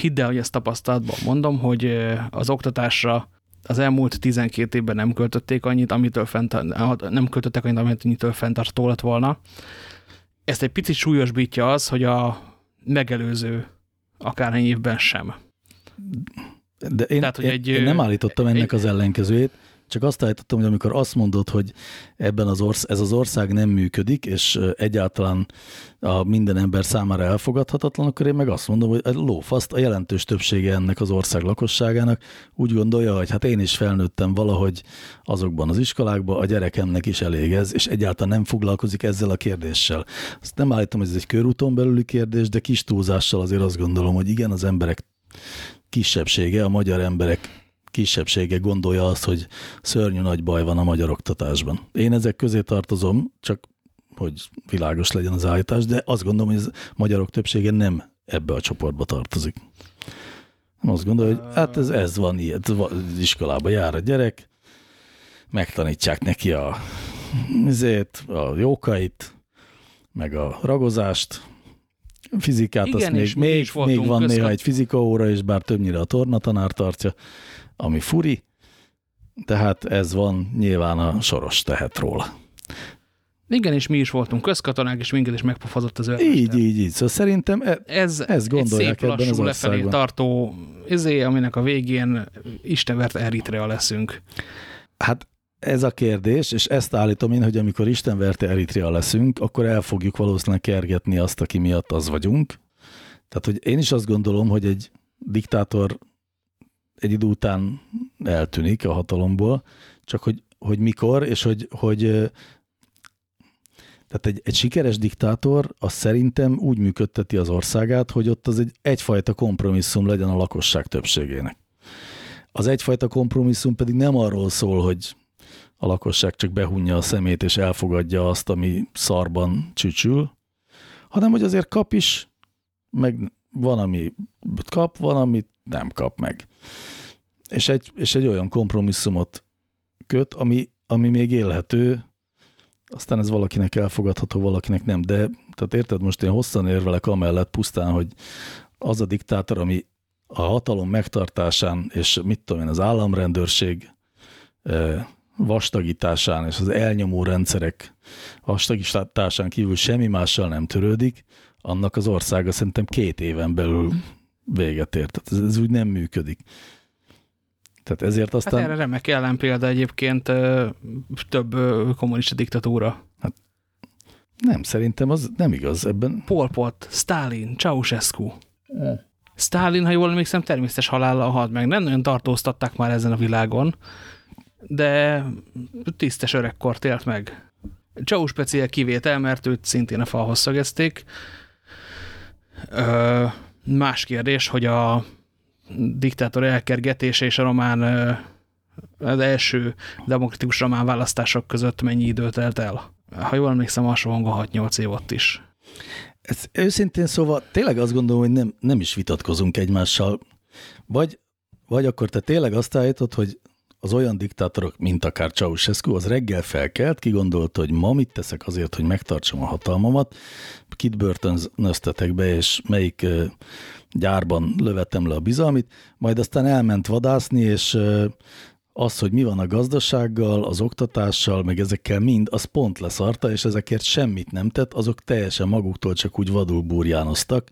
hidd el, hogy ezt tapasztalatban mondom, hogy az oktatásra az elmúlt 12 évben nem költötték annyit, amitől fent, nem költöttek annyit, amitől fenntartó lett volna. Ezt egy picit súlyosbítja az, hogy a megelőző akárhány évben sem. De én, Tehát, hogy egy, én nem állítottam ennek egy, az ellenkezőjét. Csak azt állítottam, hogy amikor azt mondod, hogy ebben az orsz ez az ország nem működik, és egyáltalán a minden ember számára elfogadhatatlan, akkor én meg azt mondom, hogy a lófaszt, a jelentős többsége ennek az ország lakosságának úgy gondolja, hogy hát én is felnőttem valahogy azokban az iskolákban, a gyerekemnek is elég ez, és egyáltalán nem foglalkozik ezzel a kérdéssel. Azt nem állítom, hogy ez egy körúton belüli kérdés, de kis túlzással azért azt gondolom, hogy igen, az emberek kisebbsége, a magyar emberek kisebbsége gondolja azt, hogy szörnyű nagy baj van a magyar oktatásban. Én ezek közé tartozom, csak hogy világos legyen az állítás, de azt gondolom, hogy a magyarok többsége nem ebbe a csoportba tartozik. Azt gondolja, hogy hát ez, ez van, ilyen, iskolába jár a gyerek, megtanítják neki a, azért, a jókait, meg a ragozást, fizikát, Igen, azt még, még, még van néha egy fizika óra, és bár többnyire a tornatanár tartja, ami furi, tehát ez van, nyilván a soros tehet róla. Igen, és mi is voltunk közkatonák, és minket is megpofazott az őrmester. Így, így, így. Szóval szerintem e, ez ez gondolják egy szép ebben az lefelé tartó izé, aminek a végén istenvert Eritrea leszünk. Hát ez a kérdés, és ezt állítom én, hogy amikor Isten verte Eritrea leszünk, akkor el fogjuk valószínűleg kergetni azt, aki miatt az vagyunk. Tehát, hogy én is azt gondolom, hogy egy diktátor egy idő után eltűnik a hatalomból, csak hogy, hogy mikor, és hogy, hogy tehát egy, egy sikeres diktátor az szerintem úgy működteti az országát, hogy ott az egy egyfajta kompromisszum legyen a lakosság többségének. Az egyfajta kompromisszum pedig nem arról szól, hogy a lakosság csak behunja a szemét és elfogadja azt, ami szarban csücsül, hanem hogy azért kap is, meg van, ami kap, van, amit nem kap meg. És egy, és egy olyan kompromisszumot köt, ami, ami még élhető, aztán ez valakinek elfogadható, valakinek nem, de tehát érted, most én hosszan érvelek amellett pusztán, hogy az a diktátor, ami a hatalom megtartásán, és mit tudom én, az államrendőrség vastagításán és az elnyomó rendszerek vastagításán kívül semmi mással nem törődik, annak az országa szerintem két éven belül véget ért. Tehát ez, ez úgy nem működik. Tehát ezért aztán... Hát erre remek ellenpélda egyébként több kommunista diktatúra. Hát nem, szerintem az nem igaz ebben. Pol Pot, Stalin, Ceausescu. E. Stalin, ha jól emlékszem, természetes halállal halt meg. Nem nagyon tartóztatták már ezen a világon de tisztes öregkort élt meg. Csau speciál kivétel, mert őt szintén a falhoz szögezték. Ö, más kérdés, hogy a diktátor elkergetése és a román az első demokratikus román választások között mennyi idő telt el. Ha jól emlékszem, a 6-8 év ott is. Ez őszintén szóval tényleg azt gondolom, hogy nem, nem is vitatkozunk egymással. Vagy, vagy akkor te tényleg azt állítod, hogy az olyan diktátorok, mint akár Ceausescu, az reggel felkelt, kigondolta, hogy ma mit teszek azért, hogy megtartsam a hatalmamat, kit börtönöztetek be, és melyik gyárban lövetem le a bizalmit, majd aztán elment vadászni, és az, hogy mi van a gazdasággal, az oktatással, meg ezekkel mind, az pont leszarta, és ezekért semmit nem tett, azok teljesen maguktól csak úgy vadul burjánoztak.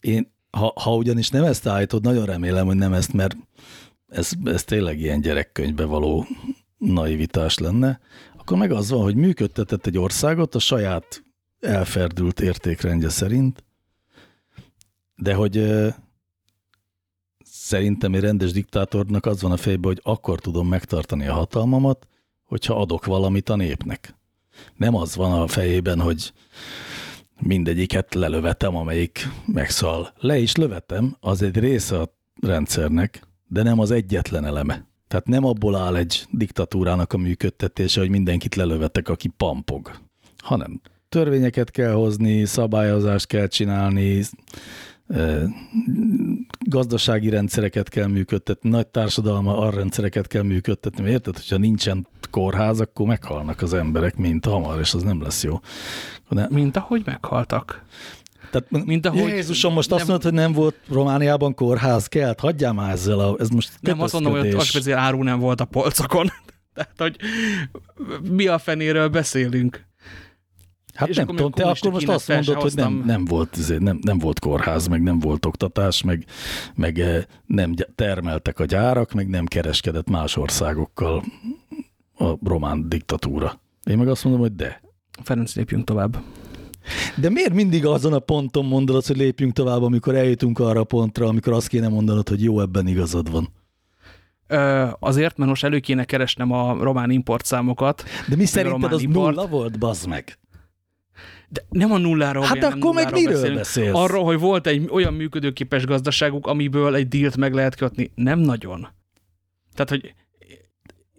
Én, ha, ha ugyanis nem ezt állítod, nagyon remélem, hogy nem ezt, mert ez, ez tényleg ilyen gyerekkönyvbe való naivitás lenne, akkor meg az van, hogy működtetett egy országot a saját elferdült értékrendje szerint, de hogy szerintem egy rendes diktátornak az van a fejben, hogy akkor tudom megtartani a hatalmamat, hogyha adok valamit a népnek. Nem az van a fejében, hogy mindegyiket lelövetem, amelyik megszal. Le is lövetem, az egy része a rendszernek, de nem az egyetlen eleme. Tehát nem abból áll egy diktatúrának a működtetése, hogy mindenkit lelövetek, aki pampog, hanem törvényeket kell hozni, szabályozást kell csinálni, gazdasági rendszereket kell működtetni, nagy társadalma arrendszereket kell működtetni, érted, hogyha nincsen kórház, akkor meghalnak az emberek, mint hamar, és az nem lesz jó. De... Mint ahogy meghaltak. Tehát, Mint ahogy Jézusom, most nem, azt mondod, hogy nem volt Romániában kórház kelt? Hagyjál már ezzel, a, ez most Nem azt mondom, hogy a speciál áru nem volt a polcokon. (laughs) Tehát, hogy mi a fenéről beszélünk. Hát és nem tudom, te akkor most azt mondod, hogy nem, nem, volt, izé, nem, nem volt kórház, meg nem volt oktatás, meg, meg eh, nem termeltek a gyárak, meg nem kereskedett más országokkal a román diktatúra. Én meg azt mondom, hogy de. Ferenc, lépjünk tovább. De miért mindig azon a ponton mondod, hogy lépjünk tovább, amikor eljutunk arra a pontra, amikor azt kéne mondanod, hogy jó, ebben igazad van? Azért, mert most elő kéne keresnem a román importszámokat. De mi szerinted az import... nulla volt, bazd meg? De nem a nulláról. Hát akkor meg miről beszélünk. beszélsz? Arról, hogy volt egy olyan működőképes gazdaságuk, amiből egy dílt meg lehet kötni. Nem nagyon. Tehát, hogy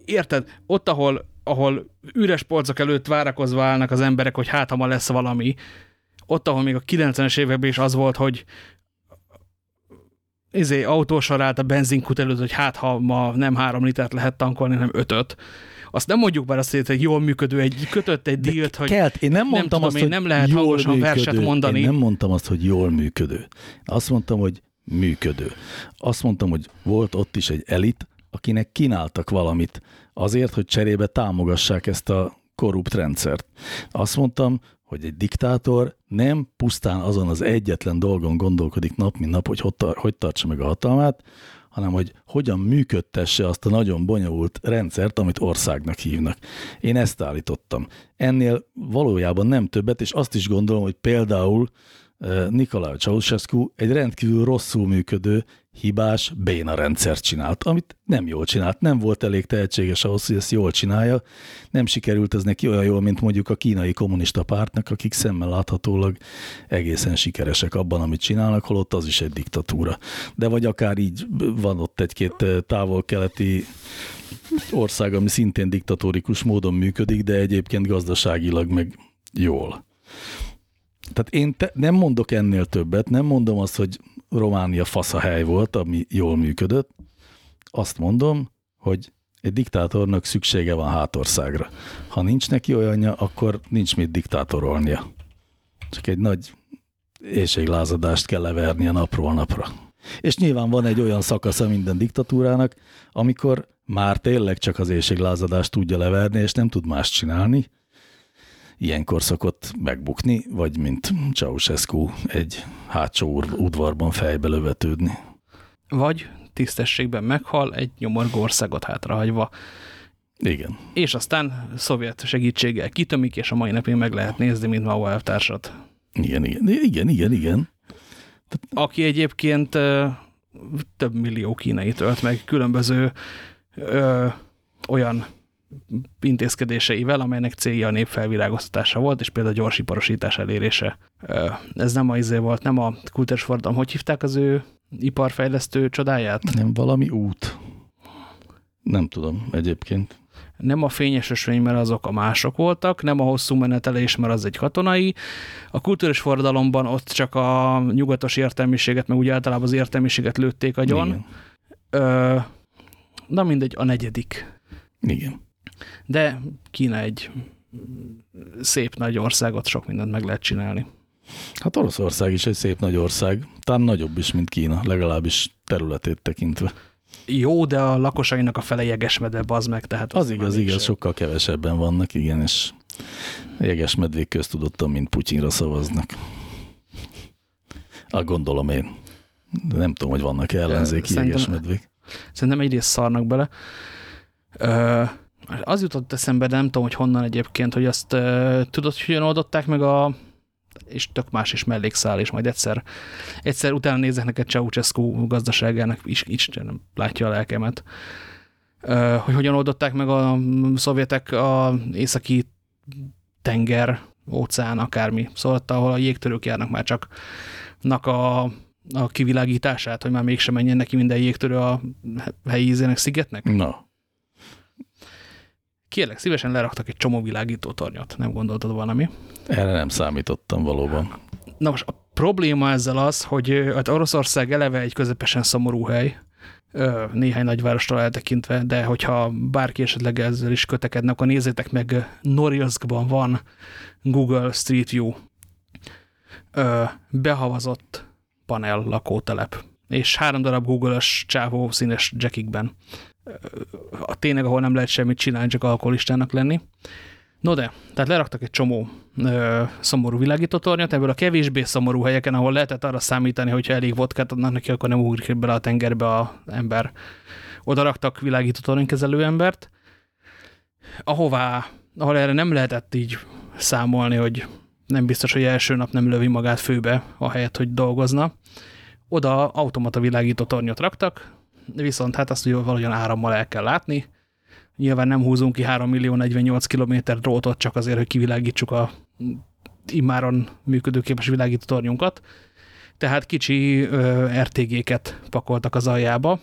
érted, ott, ahol, ahol üres polcok előtt várakozva állnak az emberek, hogy hát, ha ma lesz valami, ott, ahol még a 90-es években is az volt, hogy izé, autósor állt a benzinkut előtt, hogy hát, ha ma nem három litert lehet tankolni, hanem ötöt. Azt nem mondjuk már azt, hogy jól működő, egy kötött egy dílt, hogy Kelt, én nem mondtam nem azt, én, hogy nem lehet jól hangosan működő. verset mondani. Én nem mondtam azt, hogy jól működő. Azt mondtam, hogy működő. Azt mondtam, hogy volt ott is egy elit, akinek kínáltak valamit azért, hogy cserébe támogassák ezt a korrupt rendszert. Azt mondtam, hogy egy diktátor nem pusztán azon az egyetlen dolgon gondolkodik nap, mint nap, hogy hogy, tartsa meg a hatalmát, hanem hogy hogyan működtesse azt a nagyon bonyolult rendszert, amit országnak hívnak. Én ezt állítottam. Ennél valójában nem többet, és azt is gondolom, hogy például Nikolaj Ceausescu egy rendkívül rosszul működő, hibás, béna rendszert csinált, amit nem jól csinált, nem volt elég tehetséges ahhoz, hogy ezt jól csinálja, nem sikerült ez neki olyan jól, mint mondjuk a kínai kommunista pártnak, akik szemmel láthatólag egészen sikeresek abban, amit csinálnak, holott az is egy diktatúra. De vagy akár így van ott egy-két távol-keleti ország, ami szintén diktatórikus módon működik, de egyébként gazdaságilag meg jól. Tehát én te, nem mondok ennél többet, nem mondom azt, hogy Románia faszahely volt, ami jól működött. Azt mondom, hogy egy diktátornak szüksége van hátországra. Ha nincs neki olyanja, akkor nincs mit diktátorolnia. Csak egy nagy éjséglázadást kell leverni a napról napra. És nyilván van egy olyan szakasza minden diktatúrának, amikor már tényleg csak az éjséglázadást tudja leverni, és nem tud más csinálni, ilyenkor szokott megbukni, vagy mint Ceausescu egy hátsó udvarban fejbe lövetődni. Vagy tisztességben meghal, egy nyomorgó országot hátrahagyva. Igen. És aztán szovjet segítséggel kitömik, és a mai napig meg lehet nézni, mint Mao elvtársat. Igen, igen, igen, igen, igen. Aki egyébként több millió kínai tölt meg különböző ö, olyan intézkedéseivel, amelynek célja a népfelvilágoztatása volt, és például a gyorsiparosítás elérése. Ez nem a izé volt, nem a kultúrsfordalom. Hogy hívták az ő iparfejlesztő csodáját? Nem valami út. Nem tudom egyébként. Nem a fényes ösvény, mert azok a mások voltak, nem a hosszú menetelés, mert az egy katonai. A kultúrás forradalomban ott csak a nyugatos értelmiséget, meg úgy általában az értelmiséget lőtték agyon. Igen. Ö, na mindegy, a negyedik. Igen. De Kína egy szép nagy országot, sok mindent meg lehet csinálni. Hát Oroszország is egy szép nagy ország, talán nagyobb is, mint Kína, legalábbis területét tekintve. Jó, de a lakosainak a fele jegesmedve az meg, tehát... Az igaz, igaz, sokkal kevesebben vannak, igen, és jegesmedvék köztudottan, mint Putyinra szavaznak. A gondolom én. De nem tudom, hogy vannak -e ellenzéki jegesmedvék. Szerintem egyrészt szarnak bele. Ö, az jutott eszembe, de nem tudom, hogy honnan egyébként, hogy azt ö, tudod, hogy hogyan oldották meg a és tök más is mellékszál, és majd egyszer, egyszer utána nézek neked Ceausescu gazdaságának, is, Istenem, látja a lelkemet, hogy hogyan oldották meg a szovjetek a északi tenger, óceán, akármi, szóval ott, ahol a jégtörők járnak már csak nak a, a kivilágítását, hogy már mégsem menjen neki minden jégtörő a helyi ízének szigetnek. Na, Kérlek, szívesen leraktak egy csomó világító tornyot, nem gondoltad valami? erre nem számítottam valóban. Na most a probléma ezzel az, hogy hát Oroszország eleve egy közepesen szomorú hely, néhány nagyvárostól eltekintve, de hogyha bárki esetleg ezzel is kötekedne, akkor nézzétek meg, Norilskban van Google Street View behavazott panel lakótelep, és három darab Google-ös csávó színes jackikben. A tényleg, ahol nem lehet semmit csinálni, csak alkoholistának lenni. No de, tehát leraktak egy csomó ö, szomorú világítótornyot, ebből a kevésbé szomorú helyeken, ahol lehetett arra számítani, hogyha elég vodkát adnak neki, akkor nem ugrik bele a tengerbe a ember. Oda raktak világítótornykezelő embert, ahová, ahol erre nem lehetett így számolni, hogy nem biztos, hogy első nap nem lövi magát főbe, ahelyett, hogy dolgozna. Oda automata világító raktak, viszont hát azt, hogy valahogyan árammal el kell látni, Nyilván nem húzunk ki 3 millió 48 kilométer drótot csak azért, hogy kivilágítsuk a immáron működőképes világító tornyunkat. Tehát kicsi ö, RTG-ket pakoltak az aljába.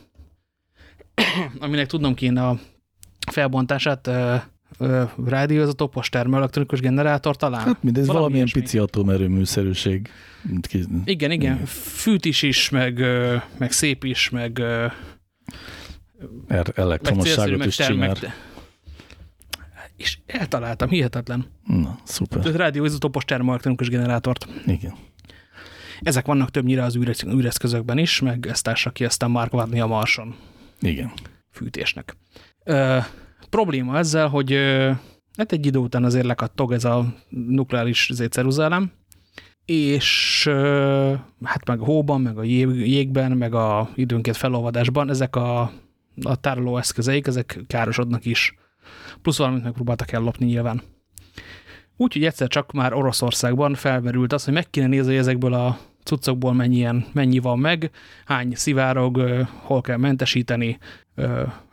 (coughs) aminek tudnom kéne a felbontását, rádiózatopos termoelektronikus generátor talán. Hát mindez Valami valamilyen ilyesmi. pici atomerőműszerűség. Igen, igen. Fűt is is, meg, meg szép is, meg elektromosságot meg is csinál. Meg, és eltaláltam, hihetetlen. Na, szuper. Rádióizotopos termoelektronikus generátort. Igen. Ezek vannak többnyire az űreszközökben is, meg ezt társa ki aztán Mark Watney a Marson. Igen. Fűtésnek. Ö, probléma ezzel, hogy ö, hát egy idő után azért lekattog ez a nukleáris ceruzelem, és ö, hát meg a hóban, meg a jégben, meg a időnként felolvadásban ezek a, a tároló eszközeik, ezek károsodnak is. Plusz valamit megpróbáltak ellopni nyilván. Úgyhogy egyszer csak már Oroszországban felmerült az, hogy meg kéne nézni, ezekből a cuccokból mennyien, mennyi van meg, hány szivárog, hol kell mentesíteni,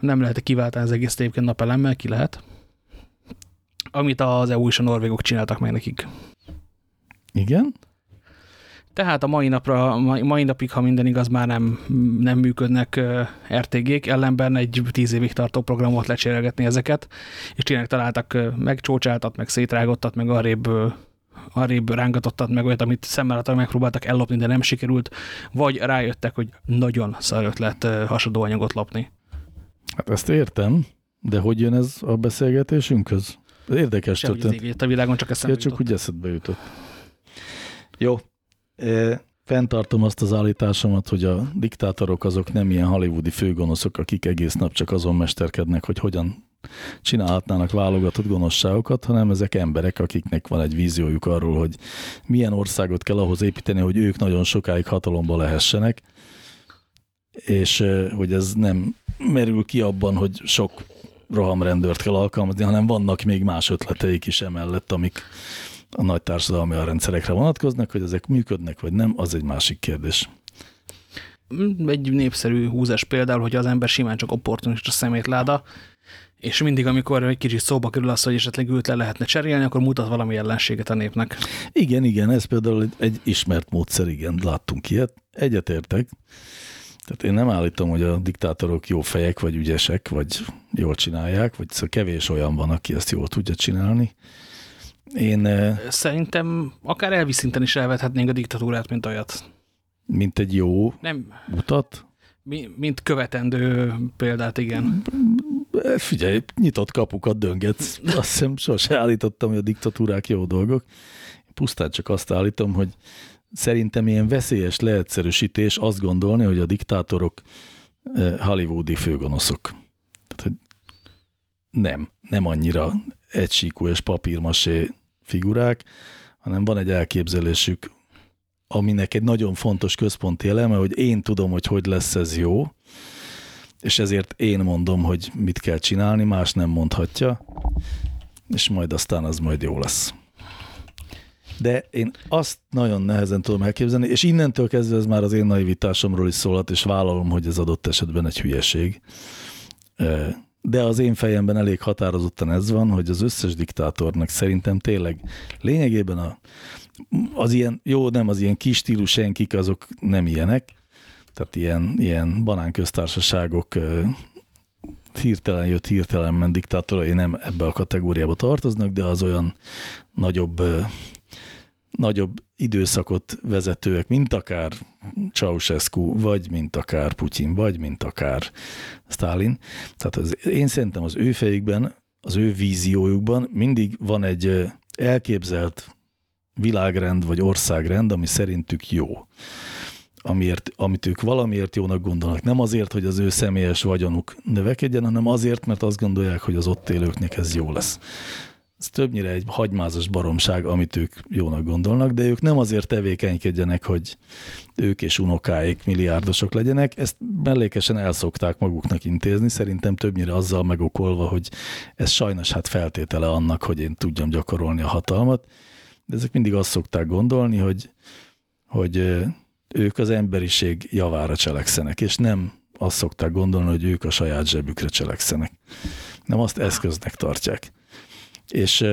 nem lehet kiváltani az egész egyébként napelemmel, ki lehet. Amit az EU és a norvégok csináltak meg nekik. Igen? Tehát a mai, napra, mai napig, ha minden igaz, már nem, nem működnek RTG-k, ellenben egy tíz évig tartó programot lecsérelgetni ezeket, és tényleg találtak meg csócsáltat, meg szétrágottat, meg arrébb arrébb rángatottat meg olyat, amit szemmel megpróbáltak ellopni, de nem sikerült, vagy rájöttek, hogy nagyon szar ötlet hasadó anyagot lopni. Hát ezt értem, de hogy jön ez a beszélgetésünkhöz? Érdekes történet. a világon csak eszembe ja, csak úgy eszedbe jutott. Jó. Fenntartom azt az állításomat, hogy a diktátorok azok nem ilyen hollywoodi főgonoszok, akik egész nap csak azon mesterkednek, hogy hogyan csinálhatnának válogatott gonoszságokat, hanem ezek emberek, akiknek van egy víziójuk arról, hogy milyen országot kell ahhoz építeni, hogy ők nagyon sokáig hatalomba lehessenek, és hogy ez nem merül ki abban, hogy sok rohamrendőrt kell alkalmazni, hanem vannak még más ötleteik is emellett, amik a nagy társadalmi rendszerekre vonatkoznak, hogy ezek működnek vagy nem, az egy másik kérdés. Egy népszerű húzás például, hogy az ember simán csak opportunista szemétláda, és mindig, amikor egy kicsit szóba kerül az, hogy esetleg őt le lehetne cserélni, akkor mutat valami ellenséget a népnek. Igen, igen, ez például egy, egy ismert módszer, igen, láttunk ilyet. Egyetértek. Tehát én nem állítom, hogy a diktátorok jó fejek, vagy ügyesek, vagy jól csinálják, vagy szóval kevés olyan van, aki ezt jól tudja csinálni. Én... Szerintem akár elvis szinten is elvethetnénk a diktatúrát, mint olyat. Mint egy jó nem. mutat? mint követendő példát, igen. Figyelj, nyitott kapukat döngetsz. Azt hiszem, sose állítottam, hogy a diktatúrák jó dolgok. Pusztán csak azt állítom, hogy szerintem ilyen veszélyes leegyszerűsítés azt gondolni, hogy a diktátorok hollywoodi főgonoszok. Tehát, hogy nem, nem annyira egysíkú és papírmasé figurák, hanem van egy elképzelésük aminek egy nagyon fontos központi eleme, hogy én tudom, hogy hogy lesz ez jó, és ezért én mondom, hogy mit kell csinálni, más nem mondhatja, és majd aztán az majd jó lesz. De én azt nagyon nehezen tudom elképzelni, és innentől kezdve ez már az én naivitásomról is szólhat, és vállalom, hogy ez adott esetben egy hülyeség. De az én fejemben elég határozottan ez van, hogy az összes diktátornak szerintem tényleg lényegében a, az ilyen, jó, nem, az ilyen kis stílus senkik, azok nem ilyenek, tehát ilyen, ilyen banánköztársaságok hirtelen jött, hirtelen ment diktátorai nem ebbe a kategóriába tartoznak, de az olyan nagyobb, nagyobb időszakot vezetőek, mint akár Ceausescu, vagy mint akár Putyin, vagy mint akár Stalin. Tehát az, én szerintem az ő fejükben, az ő víziójukban mindig van egy elképzelt világrend vagy országrend, ami szerintük jó. Amiért, amit ők valamiért jónak gondolnak. Nem azért, hogy az ő személyes vagyonuk növekedjen, hanem azért, mert azt gondolják, hogy az ott élőknek ez jó lesz. Ez többnyire egy hagymázas baromság, amit ők jónak gondolnak, de ők nem azért tevékenykedjenek, hogy ők és unokáik milliárdosok legyenek, ezt mellékesen elszokták maguknak intézni, szerintem többnyire azzal megokolva, hogy ez sajnos hát feltétele annak, hogy én tudjam gyakorolni a hatalmat, de ezek mindig azt szokták gondolni, hogy, hogy ők az emberiség javára cselekszenek, és nem azt szokták gondolni, hogy ők a saját zsebükre cselekszenek. Nem azt eszköznek tartják. És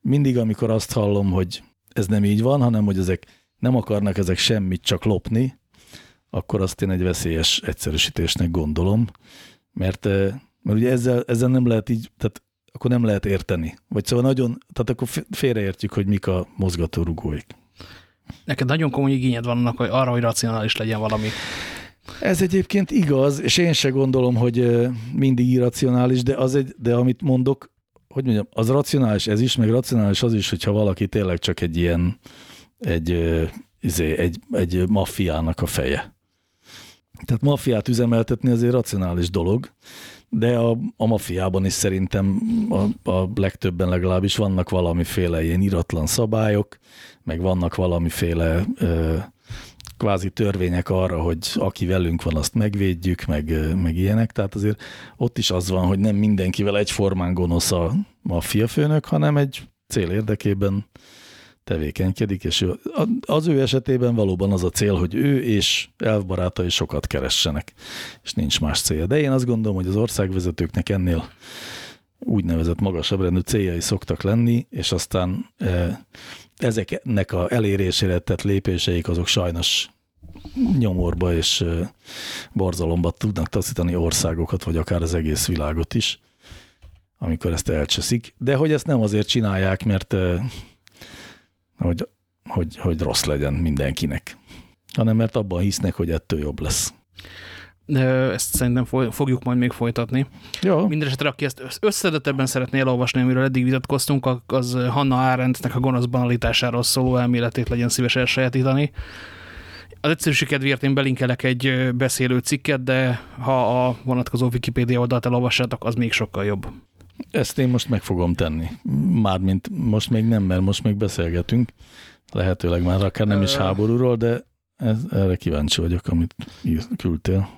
mindig, amikor azt hallom, hogy ez nem így van, hanem hogy ezek nem akarnak ezek semmit csak lopni, akkor azt én egy veszélyes egyszerűsítésnek gondolom, Mert, mert ugye ezzel, ezzel nem lehet így, tehát akkor nem lehet érteni. Vagy szóval nagyon, tehát akkor félreértjük, hogy mik a mozgatórugóik. Neked nagyon komoly igényed van annak, hogy arra, hogy racionális legyen valami. Ez egyébként igaz, és én se gondolom, hogy mindig irracionális, de, az egy, de amit mondok, hogy mondjam, az racionális ez is, meg racionális az is, hogyha valaki tényleg csak egy ilyen, egy, izé, egy, egy maffiának a feje. Tehát maffiát üzemeltetni azért racionális dolog, de a, a mafiában is szerintem a, a legtöbben legalábbis vannak valamiféle ilyen iratlan szabályok, meg vannak valamiféle ö, kvázi törvények arra, hogy aki velünk van, azt megvédjük, meg, meg ilyenek. Tehát azért ott is az van, hogy nem mindenkivel egyformán gonosz a maffia főnök, hanem egy cél érdekében tevékenykedik, és ő, az ő esetében valóban az a cél, hogy ő és elvbarátai sokat keressenek, és nincs más célja. De én azt gondolom, hogy az országvezetőknek ennél úgynevezett magasabb rendű céljai szoktak lenni, és aztán e, ezeknek a elérésére tett lépéseik azok sajnos nyomorba és borzalomba tudnak taszítani országokat, vagy akár az egész világot is, amikor ezt elcseszik. De hogy ezt nem azért csinálják, mert hogy, hogy, hogy rossz legyen mindenkinek, hanem mert abban hisznek, hogy ettől jobb lesz. Ezt szerintem fogjuk majd még folytatni. Jó. Mindenesetre, aki ezt összedettebben szeretné elolvasni, amiről eddig vitatkoztunk, az Hanna Arendtnek a gonosz banalitásáról szóló elméletét legyen szíves elsajátítani. Az egyszerűség kedvéért én belinkelek egy beszélő cikket, de ha a vonatkozó Wikipédia oldalt elolvassátok, az még sokkal jobb. Ezt én most meg fogom tenni. Mármint most még nem, mert most még beszélgetünk. Lehetőleg már akár nem is háborúról, de ez, erre kíváncsi vagyok, amit küldtél.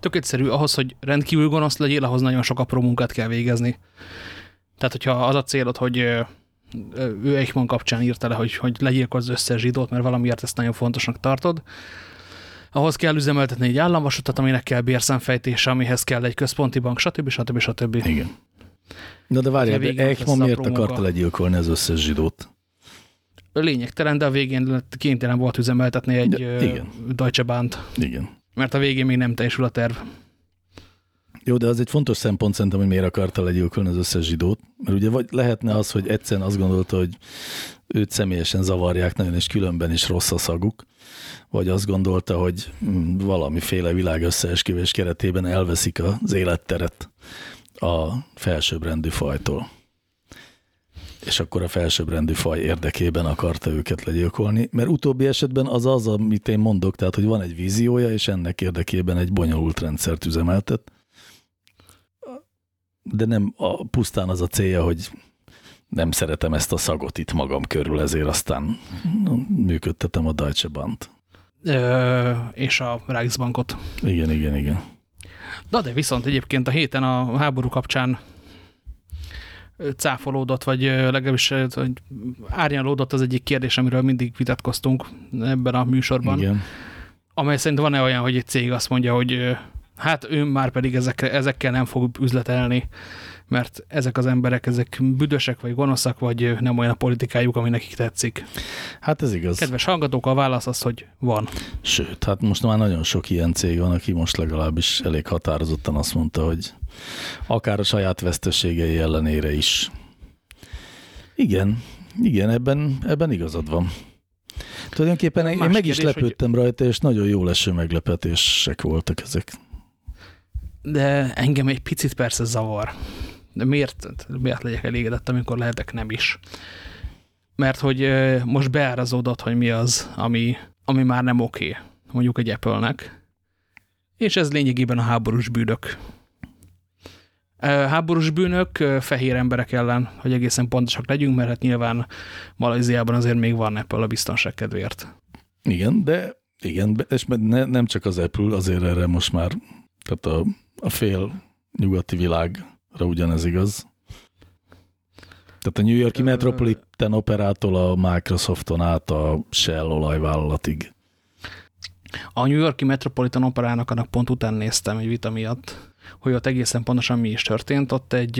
Tök egyszerű, ahhoz, hogy rendkívül gonosz legyél, ahhoz nagyon sok apró munkát kell végezni. Tehát, hogyha az a célod, hogy ő Eichmann kapcsán írta le, hogy, hogy legyilkolsz az összes zsidót, mert valamiért ezt nagyon fontosnak tartod, ahhoz kell üzemeltetni egy államvasutat, aminek kell bérszámfejtése, amihez kell egy központi bank, stb. stb. stb. Igen. Na de várjál, de Eichmann miért akarta legyilkolni az összes zsidót? Lényegtelen, de a végén kénytelen volt üzemeltetni egy de, igen. Deutsche Bahnt. Igen. Mert a végén még nem teljesül a terv. Jó, de az egy fontos szempont szerintem, hogy miért akarta legyilkolni az összes zsidót. Mert ugye vagy lehetne az, hogy egyszerűen azt gondolta, hogy őt személyesen zavarják nagyon, és különben is rossz a szaguk, vagy azt gondolta, hogy mm, valamiféle világ összeesküvés keretében elveszik az életteret a felsőbbrendű fajtól. És akkor a felsőbbrendű faj érdekében akarta őket legyilkolni, mert utóbbi esetben az az, amit én mondok, tehát, hogy van egy víziója, és ennek érdekében egy bonyolult rendszert üzemeltet, de nem a, pusztán az a célja, hogy nem szeretem ezt a szagot itt magam körül, ezért aztán működtetem a Deutsche Bank-t. Ö, és a Reichsbankot. Igen, igen, igen. Na de viszont egyébként a héten a háború kapcsán cáfolódott, vagy legalábbis hogy árnyalódott az egyik kérdés, amiről mindig vitatkoztunk ebben a műsorban. Igen. Amely szerint van-e olyan, hogy egy cég azt mondja, hogy hát ő már pedig ezekre, ezekkel nem fog üzletelni, mert ezek az emberek, ezek büdösek, vagy gonoszak, vagy nem olyan a politikájuk, ami nekik tetszik. Hát ez igaz. Kedves hallgatók, a válasz az, hogy van. Sőt, hát most már nagyon sok ilyen cég van, aki most legalábbis elég határozottan azt mondta, hogy akár a saját veszteségei ellenére is. Igen, igen, ebben, ebben igazad van. Tulajdonképpen én meg is kérdés, lepődtem hogy... rajta, és nagyon jó leső meglepetések voltak ezek. De engem egy picit persze zavar de miért, miért legyek elégedett, amikor lehetek nem is? Mert hogy most beárazódott, hogy mi az, ami, ami már nem oké, mondjuk egy Apple-nek. És ez lényegében a háborús bűnök. Háborús bűnök fehér emberek ellen, hogy egészen pontosak legyünk, mert hát nyilván Malajziában azért még van Apple a biztonság kedvéért. Igen, de igen, és ne, nem csak az Apple, azért erre most már, tehát a, a fél nyugati világ ugyanez igaz. Tehát a New Yorki Metropolitan Operától a Microsofton át a Shell olajvállalatig. A New Yorki Metropolitan Operának annak pont után néztem egy vita miatt, hogy ott egészen pontosan mi is történt. Ott egy,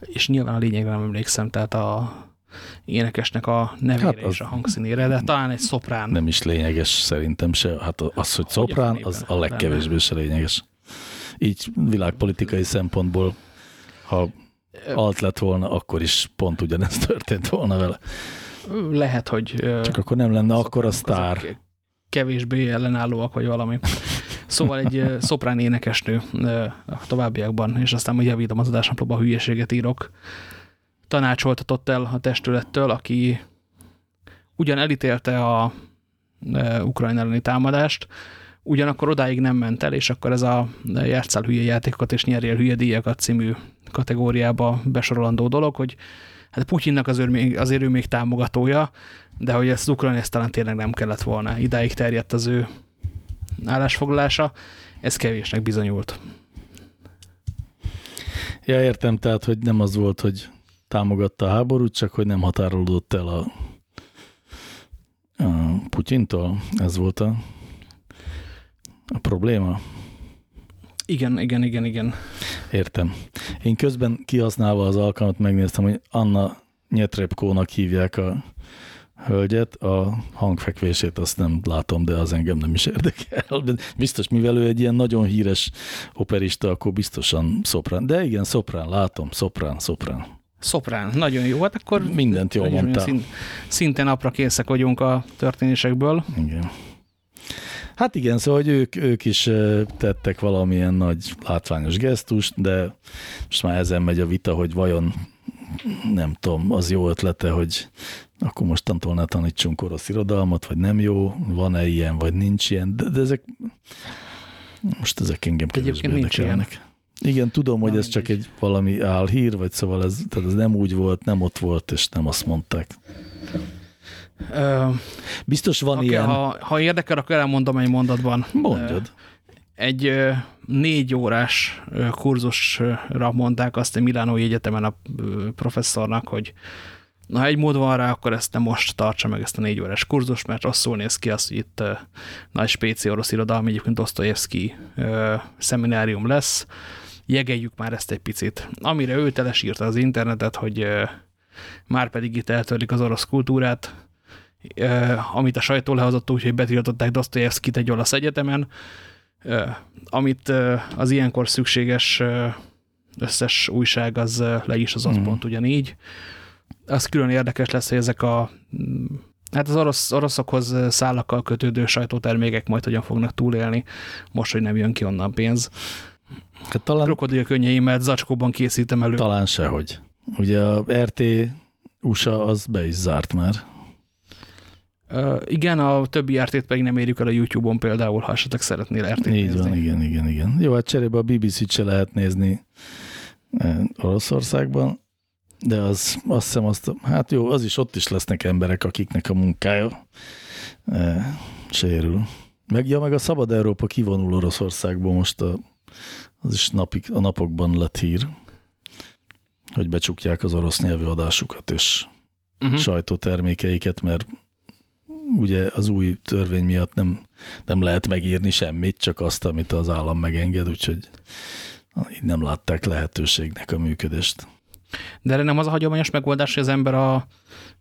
és nyilván a lényegre nem emlékszem, tehát a énekesnek a nevére hát és a hangszínére, de talán egy szoprán. Nem is lényeges szerintem se. Hát az, hogy szoprán, az a legkevésbé se lényeges. így világpolitikai szempontból, ha alt lett volna, akkor is pont ugyanez történt volna vele. Lehet, hogy... Csak akkor nem lenne akkor a sztár. Kevésbé ellenállóak, vagy valami. Szóval egy szoprán énekesnő a továbbiakban, és aztán majd javítom az adásnaplóban, hülyeséget írok, tanácsoltatott el a testülettől, aki ugyan elítélte a Ukrajna elleni támadást, ugyanakkor odáig nem ment el, és akkor ez a játszál hülye játékokat és nyerjél hülye díjakat című kategóriába besorolandó dolog, hogy hát Putyinnak azért, még, azért ő még támogatója, de hogy ezt az Ukrajna ezt talán tényleg nem kellett volna. Idáig terjedt az ő állásfoglalása, ez kevésnek bizonyult. Ja, értem, tehát, hogy nem az volt, hogy támogatta a háborút, csak hogy nem határolódott el a, a Putyintól. Ez volt a, a probléma. Igen, igen, igen, igen. Értem. Én közben kihasználva az alkalmat megnéztem, hogy Anna Nyetrebkónak hívják a hölgyet, a hangfekvését azt nem látom, de az engem nem is érdekel. De biztos, mivel ő egy ilyen nagyon híres operista, akkor biztosan szoprán. De igen, szoprán, látom, szoprán, szoprán. Szoprán, nagyon jó. Hát akkor mindent jól mondtál. Szint, szinte napra készek vagyunk a történésekből. Igen. Hát igen, szóval hogy ők, ők is tettek valamilyen nagy látványos gesztust, de most már ezen megy a vita, hogy vajon nem tudom, az jó ötlete, hogy akkor mostantól ne tanítsunk orosz irodalmat, vagy nem jó, van-e ilyen, vagy nincs ilyen, de, de ezek most ezek engem kevésbé érdekelnek. Igen, tudom, hogy Na, ez csak egy valami álhír, vagy szóval ez, tehát ez nem úgy volt, nem ott volt, és nem azt mondták. Biztos van okay, ilyen. Ha, ha érdekel, akkor elmondom egy mondatban. Mondjad. Egy négy órás kurzusra mondták azt a Milánói Egyetemen a professzornak, hogy na, ha egy mód van rá, akkor ezt nem most tartsa meg ezt a négy órás kurzus, mert rosszul néz ki az, hogy itt uh, nagy spéci orosz irodalmi, egyébként Dostoyevsky uh, szeminárium lesz, jegeljük már ezt egy picit. Amire ő telesírta az internetet, hogy uh, már pedig itt eltörlik az orosz kultúrát, amit a sajtó lehozott úgy, hogy betiltották Dostoyevskit egy olasz egyetemen, amit az ilyenkor szükséges összes újság az le is az mm. pont ugyanígy az külön érdekes lesz, hogy ezek a hát az orosz, oroszokhoz szállakkal kötődő sajtótermékek majd hogyan fognak túlélni, most, hogy nem jön ki onnan pénz. Hát talán, Krokodil könnyeimet zacskóban készítem elő. Talán sehogy. Ugye a RT USA az be is zárt már. Uh, igen, a többi RT-t pedig nem érjük el a YouTube-on például, ha esetleg szeretnél RT-t nézni. van, igen, igen, igen. Jó, hát cserébe a BBC-t se lehet nézni Oroszországban. De az, azt hiszem, azt, hát jó, az is ott is lesznek emberek, akiknek a munkája e, sérül. Meg, ja, meg a Szabad Európa kivonul Oroszországból most a, az is napik, a napokban lett hír, hogy becsukják az orosz nyelvű adásukat és uh-huh. sajtótermékeiket, mert ugye az új törvény miatt nem, nem lehet megírni semmit, csak azt, amit az állam megenged, úgyhogy így nem látták lehetőségnek a működést. De erre nem az a hagyományos megoldás, hogy az ember a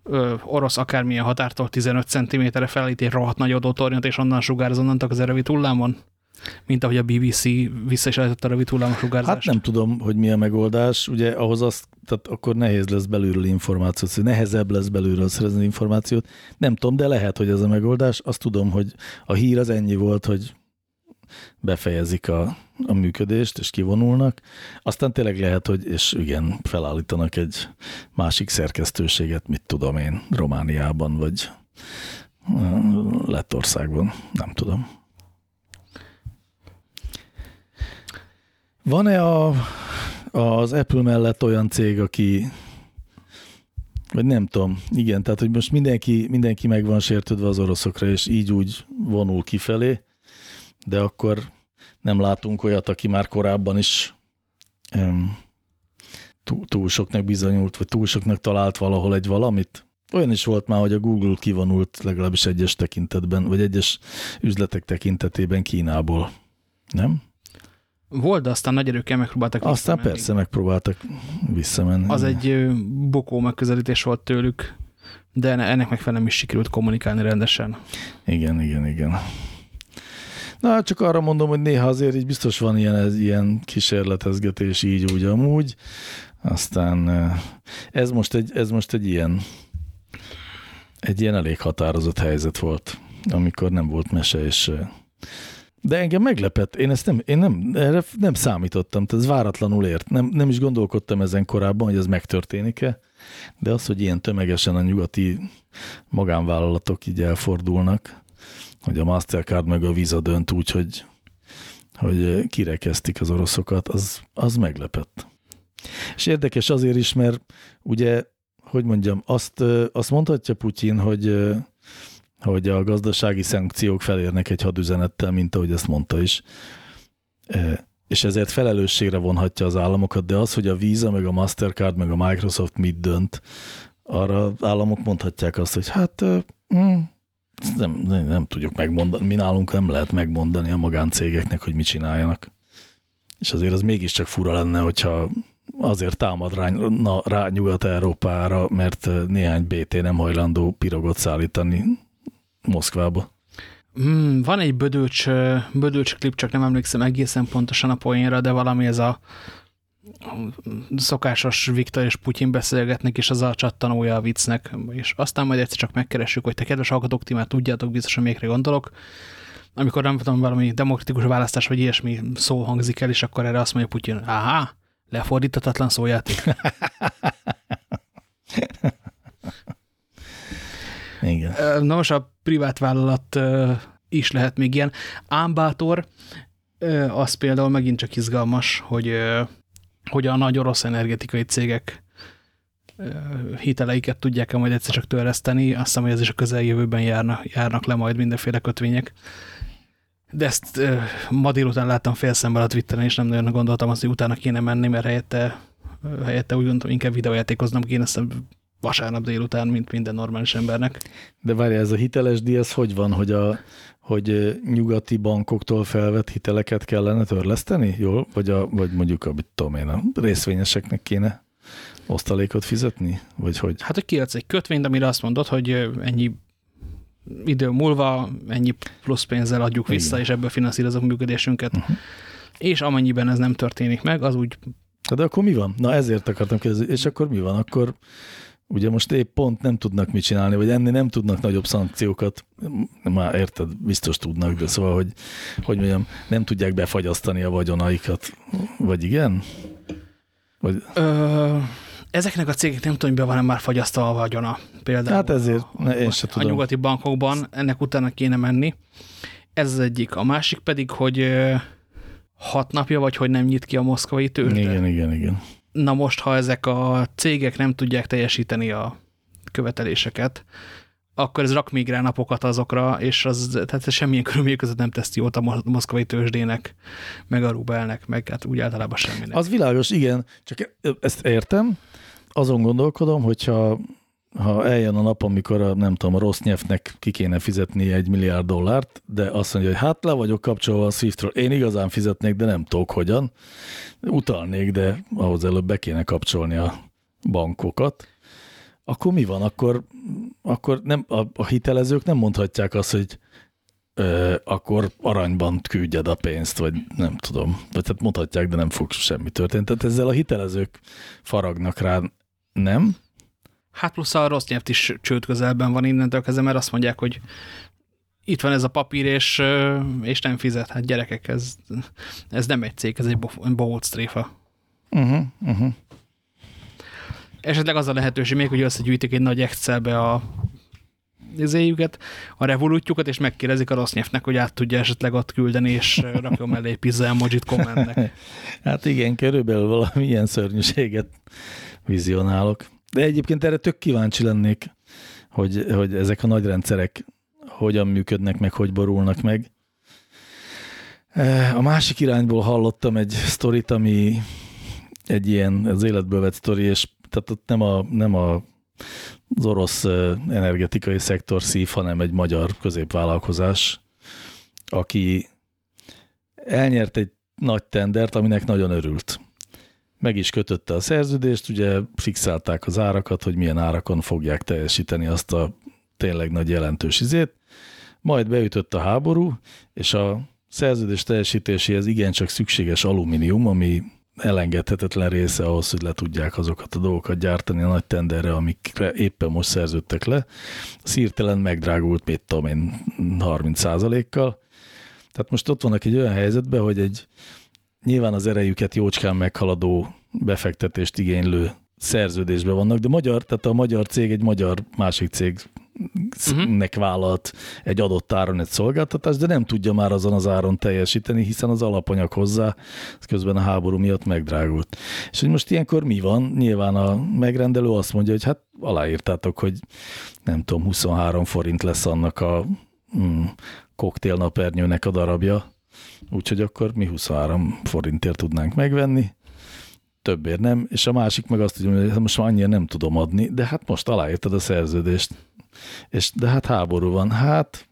ö, orosz akármilyen határtól 15 cm-re felállít egy rohadt nagy adótornyot, és onnan sugároz onnantól az rövid hullámon? Mint ahogy a BBC vissza is a rövid hullámos sugárzást. Hát nem tudom, hogy mi a megoldás. Ugye ahhoz azt, tehát akkor nehéz lesz belülről információt, nehezebb lesz belülről szerezni információt. Nem tudom, de lehet, hogy ez a megoldás. Azt tudom, hogy a hír az ennyi volt, hogy befejezik a, a működést, és kivonulnak. Aztán tényleg lehet, hogy, és igen, felállítanak egy másik szerkesztőséget, mit tudom én, Romániában, vagy Lettországban, nem tudom. Van-e az Apple mellett olyan cég, aki vagy nem tudom, igen, tehát hogy most mindenki, mindenki meg van sértődve az oroszokra, és így úgy vonul kifelé, de akkor nem látunk olyat, aki már korábban is um, túl, túl soknak bizonyult, vagy túl soknak talált valahol egy valamit. Olyan is volt már, hogy a Google kivonult legalábbis egyes tekintetben, vagy egyes üzletek tekintetében Kínából. Nem? Volt, de aztán nagy erőkkel megpróbáltak Aztán visszamenni. persze megpróbáltak visszamenni. Az egy bokó megközelítés volt tőlük, de ennek megfelelően is sikerült kommunikálni rendesen. Igen, igen, igen. Na, csak arra mondom, hogy néha azért így biztos van ilyen, ilyen kísérletezgetés így, úgy, amúgy. Aztán ez most egy, ez most egy ilyen egy ilyen elég határozott helyzet volt, amikor nem volt mese, és de engem meglepett, én ezt nem, én nem, erre nem számítottam, tehát ez váratlanul ért. Nem, nem is gondolkodtam ezen korábban, hogy ez megtörténik-e, de az, hogy ilyen tömegesen a nyugati magánvállalatok így elfordulnak, hogy a Mastercard meg a Visa dönt úgy, hogy, hogy kirekeztik az oroszokat, az, az meglepett. És érdekes azért is, mert ugye, hogy mondjam, azt, azt mondhatja Putyin, hogy hogy a gazdasági szankciók felérnek egy hadüzenettel, mint ahogy ezt mondta is. És ezért felelősségre vonhatja az államokat, de az, hogy a Visa, meg a Mastercard, meg a Microsoft mit dönt, arra államok mondhatják azt, hogy hát mm, nem, nem, nem tudjuk megmondani, mi nálunk nem lehet megmondani a magáncégeknek, hogy mit csináljanak. És azért az mégiscsak fura lenne, hogyha azért támad rá, na, rá Nyugat-Európára, mert néhány BT nem hajlandó pirogot szállítani Moszkvába. Hmm, van egy bödőcs, bödőcs klip, csak nem emlékszem egészen pontosan a poénra, de valami ez a szokásos Viktor és Putyin beszélgetnek, és az a csattanója a viccnek, és aztán majd egyszer csak megkeressük, hogy te kedves hallgatók, ti már tudjátok biztosan mikre gondolok, amikor nem tudom, valami demokratikus választás, vagy ilyesmi szó hangzik el, és akkor erre azt mondja Putyin, áhá, lefordítatatlan szójáték. (laughs) Igen. Na most a privát vállalat is lehet még ilyen. Ámbátor, az például megint csak izgalmas, hogy, hogy a nagy orosz energetikai cégek hiteleiket tudják-e majd egyszer csak törleszteni. Azt hiszem, hogy ez is a közeljövőben járna, járnak le majd mindenféle kötvények. De ezt ma délután láttam fél szemmel a Twitteren, és nem nagyon gondoltam azt, hogy utána kéne menni, mert helyette, helyette úgy gondolom, inkább videójátékoznom kéne, vasárnap délután, mint minden normális embernek. De várj, ez a hiteles díj, ez hogy van, hogy, a, hogy nyugati bankoktól felvett hiteleket kellene törleszteni? Jól? Vagy, a, vagy mondjuk, a, tudom én, a részvényeseknek kéne osztalékot fizetni? Vagy hogy? Hát, hogy kiadsz egy kötvényt, amire azt mondod, hogy ennyi idő múlva ennyi plusz pénzzel adjuk vissza, Igen. és ebből finanszírozunk működésünket. Uh -huh. És amennyiben ez nem történik meg, az úgy... De akkor mi van? Na ezért akartam kérdezni. És akkor mi van? Akkor ugye most épp pont nem tudnak mit csinálni, vagy ennél nem tudnak nagyobb szankciókat, már érted, biztos tudnak, de szóval, hogy, hogy mondjam, nem tudják befagyasztani a vagyonaikat, vagy igen? Vagy... Ö, ezeknek a cégek nem tudom, hogy be van már fagyasztva a vagyona. Például hát ezért, ne, én sem tudom. A nyugati bankokban ennek utána kéne menni. Ez az egyik. A másik pedig, hogy hat napja, vagy hogy nem nyit ki a moszkvai tőzsde. Igen, igen, igen. Na most, ha ezek a cégek nem tudják teljesíteni a követeléseket, akkor ez rak még rá napokat azokra, és az, tehát semmilyen körülmények között nem teszi jót a moszkvai tőzsdének, meg a rubelnek, meg hát úgy általában semminek. Az világos, igen, csak ezt értem, azon gondolkodom, hogyha ha eljön a nap, amikor a, nem tudom, a rossz nyelvnek ki kéne fizetni egy milliárd dollárt, de azt mondja, hogy hát le vagyok kapcsolva a Swiftről, én igazán fizetnék, de nem tudok hogyan. Utalnék, de ahhoz előbb be kéne kapcsolni a bankokat. Akkor mi van? Akkor, akkor nem, a, a hitelezők nem mondhatják azt, hogy ö, akkor aranyban küldjed a pénzt, vagy nem tudom. Vagy hát mondhatják, de nem fog semmi történni. Tehát ezzel a hitelezők faragnak rá, nem? Hát plusz a rossz nyelvt is csőd közelben van innentől kezdve, mert azt mondják, hogy itt van ez a papír, és, és nem fizet. Hát gyerekek, ez, ez nem egy cég, ez egy bohóc tréfa. Uh -huh, uh -huh. Esetleg az a lehetőség még, hogy összegyűjtik egy nagy Excelbe a izéjüket, a revolutjukat, és megkérdezik a rossz nyelvnek, hogy át tudja esetleg ott küldeni, és rakjon mellé pizza emojit kommentnek. (laughs) hát igen, körülbelül valami ilyen szörnyűséget vizionálok. De egyébként erre tök kíváncsi lennék, hogy, hogy ezek a nagy rendszerek hogyan működnek, meg hogy borulnak meg. E, a másik irányból hallottam egy sztorit, ami egy ilyen az életből vett sztori, és tehát ott nem, a, nem a, az orosz e, energetikai szektor szív, hanem egy magyar középvállalkozás, aki elnyert egy nagy tendert, aminek nagyon örült meg is kötötte a szerződést, ugye fixálták az árakat, hogy milyen árakon fogják teljesíteni azt a tényleg nagy jelentős izét, majd beütött a háború, és a szerződés teljesítéséhez igencsak szükséges alumínium, ami elengedhetetlen része ahhoz, hogy le tudják azokat a dolgokat gyártani a nagy tenderre, amikre éppen most szerződtek le. Szírtelen megdrágult, mit tudom én, 30 kal Tehát most ott vannak egy olyan helyzetben, hogy egy nyilván az erejüket jócskán meghaladó befektetést igénylő szerződésben vannak, de magyar, tehát a magyar cég egy magyar másik cég nek vállalt egy adott áron egy szolgáltatást, de nem tudja már azon az áron teljesíteni, hiszen az alapanyag hozzá közben a háború miatt megdrágult. És hogy most ilyenkor mi van? Nyilván a megrendelő azt mondja, hogy hát aláírtátok, hogy nem tudom, 23 forint lesz annak a mm, koktélnapernyőnek a darabja, úgyhogy akkor mi 23 forintért tudnánk megvenni, többért nem, és a másik meg azt mondja, hogy most már annyira nem tudom adni, de hát most aláírtad a szerződést. És, de hát háború van. Hát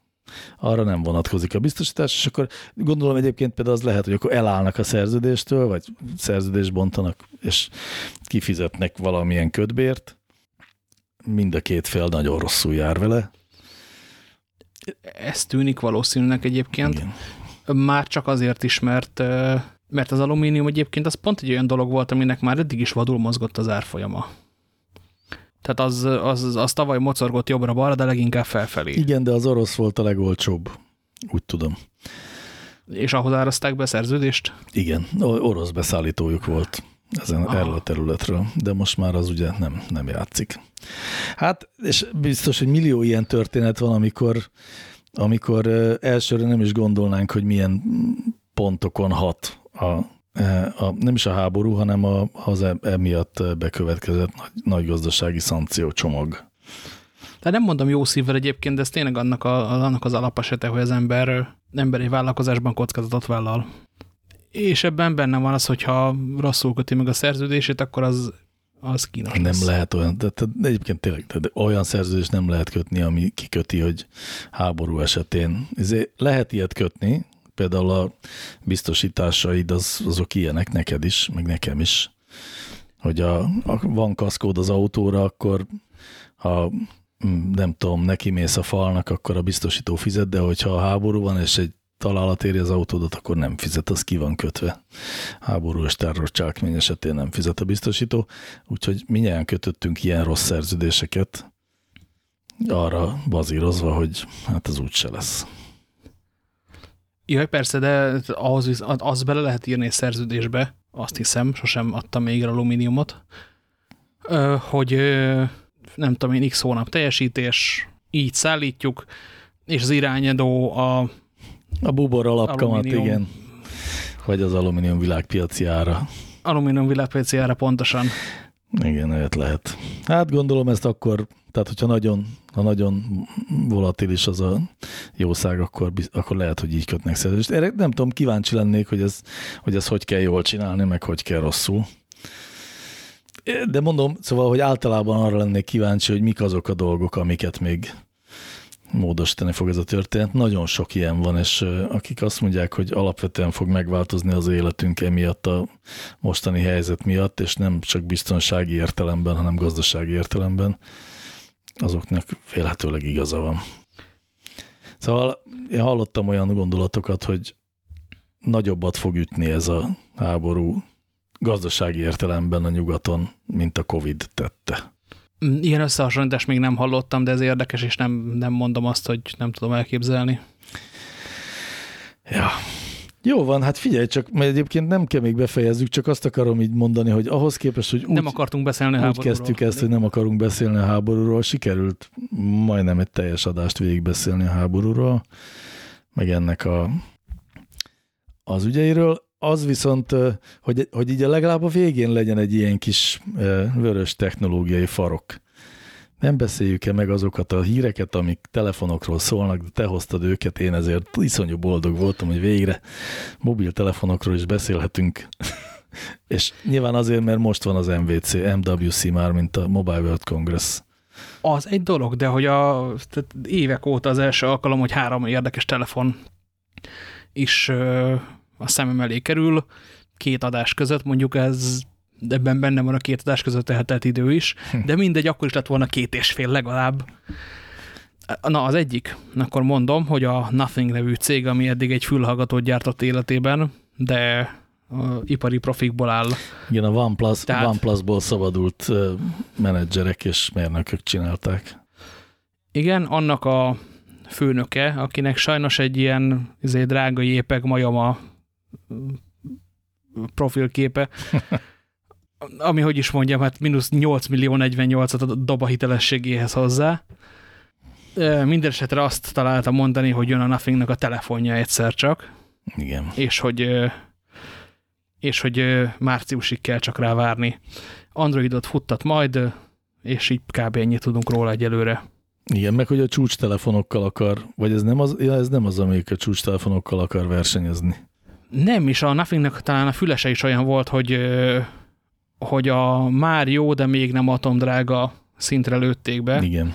arra nem vonatkozik a biztosítás, és akkor gondolom egyébként például az lehet, hogy akkor elállnak a szerződéstől, vagy szerződést bontanak, és kifizetnek valamilyen ködbért. Mind a két fél nagyon rosszul jár vele. Ez tűnik valószínűnek egyébként. Igen. Már csak azért is, mert mert az alumínium egyébként az pont egy olyan dolog volt, aminek már eddig is vadul mozgott az árfolyama. Tehát az, az, az tavaly mocorgott jobbra-balra, de leginkább felfelé. Igen, de az orosz volt a legolcsóbb, úgy tudom. És ahhoz árazták be szerződést? Igen, orosz beszállítójuk volt ezen Aha. erről a területről, de most már az ugye nem, nem játszik. Hát, és biztos, hogy millió ilyen történet van, amikor, amikor elsőre nem is gondolnánk, hogy milyen pontokon hat a, e, a, nem is a háború, hanem a, az e, emiatt bekövetkezett nagy, nagy gazdasági szankció csomag. De nem mondom jó szívvel egyébként, de ez tényleg annak, a, annak az alapesete, hogy az ember, ember egy vállalkozásban kockázatot vállal. És ebben benne van az, hogyha rosszul köti meg a szerződését, akkor az, az kínos Nem lesz. lehet olyan, de, de, egyébként tényleg de olyan szerződést nem lehet kötni, ami kiköti, hogy háború esetén. Ezért lehet ilyet kötni, például a biztosításaid az, azok ilyenek neked is, meg nekem is, hogy a, a, van kaszkód az autóra, akkor ha mm, nem tudom, neki mész a falnak, akkor a biztosító fizet, de hogyha a háború van, és egy találat éri az autódat, akkor nem fizet, az ki van kötve. Háború és terrorcselekmény esetén nem fizet a biztosító, úgyhogy minnyáján kötöttünk ilyen rossz szerződéseket, arra bazírozva, hogy hát az úgyse lesz. Jaj, persze, de ahhoz az bele lehet írni egy szerződésbe, azt hiszem, sosem adtam még alumíniumot, hogy nem tudom én, x hónap teljesítés, így szállítjuk, és az irányadó a... A bubor alapkamat, igen. Vagy az alumínium világpiaci ára. Alumínium világpiaci ára pontosan. Igen, olyat lehet. Hát gondolom ezt akkor, tehát hogyha nagyon, ha nagyon volatilis az a jószág, akkor, akkor lehet, hogy így kötnek szerződést. Erre nem tudom, kíváncsi lennék, hogy ez, hogy ez hogy kell jól csinálni, meg hogy kell rosszul. De mondom, szóval, hogy általában arra lennék kíváncsi, hogy mik azok a dolgok, amiket még módosítani fog ez a történet. Nagyon sok ilyen van, és akik azt mondják, hogy alapvetően fog megváltozni az életünk emiatt a mostani helyzet miatt, és nem csak biztonsági értelemben, hanem gazdasági értelemben, azoknak félhetőleg igaza van. Szóval én hallottam olyan gondolatokat, hogy nagyobbat fog ütni ez a háború gazdasági értelemben a nyugaton, mint a Covid tette. Ilyen összehasonlítást még nem hallottam, de ez érdekes, és nem, nem mondom azt, hogy nem tudom elképzelni. Ja. Jó van, hát figyelj csak, mert egyébként nem kell még befejezzük, csak azt akarom így mondani, hogy ahhoz képest, hogy úgy, nem akartunk beszélni háborúról. Úgy kezdtük ezt, hogy nem akarunk beszélni a háborúról, sikerült majdnem egy teljes adást végigbeszélni a háborúról, meg ennek a, az ügyeiről az viszont, hogy, hogy így a legalább a végén legyen egy ilyen kis vörös technológiai farok. Nem beszéljük-e meg azokat a híreket, amik telefonokról szólnak, de te hoztad őket, én ezért iszonyú boldog voltam, hogy végre mobiltelefonokról is beszélhetünk. (laughs) És nyilván azért, mert most van az MVC, MWC már, mint a Mobile World Congress. Az egy dolog, de hogy a, tehát évek óta az első alkalom, hogy három érdekes telefon is a szemem elé kerül, két adás között, mondjuk ez ebben benne van a két adás között eltelt idő is, hm. de mindegy, akkor is lett volna két és fél legalább. Na, az egyik, akkor mondom, hogy a Nothing nevű cég, ami eddig egy fülhallgatót gyártott életében, de ipari profikból áll. Igen, a OnePlus, Tehát, OnePlus-ból szabadult menedzserek és mérnökök csinálták. Igen, annak a főnöke, akinek sajnos egy ilyen izé, drága jépeg majama profilképe, (laughs) ami, hogy is mondjam, hát mínusz 8 millió 48-at a doba hitelességéhez hozzá. Minden esetre azt találta mondani, hogy jön a Nothingnak a telefonja egyszer csak. Igen. És hogy, és hogy márciusig kell csak rá várni. Androidot futtat majd, és így kb. ennyit tudunk róla egyelőre. Igen, meg hogy a csúcstelefonokkal akar, vagy ez nem az, ja, ez nem az, amelyik a csúcstelefonokkal akar versenyezni. Nem, és a Nothingnak talán a fülese is olyan volt, hogy, hogy a már jó, de még nem atomdrága szintre lőtték be. Igen.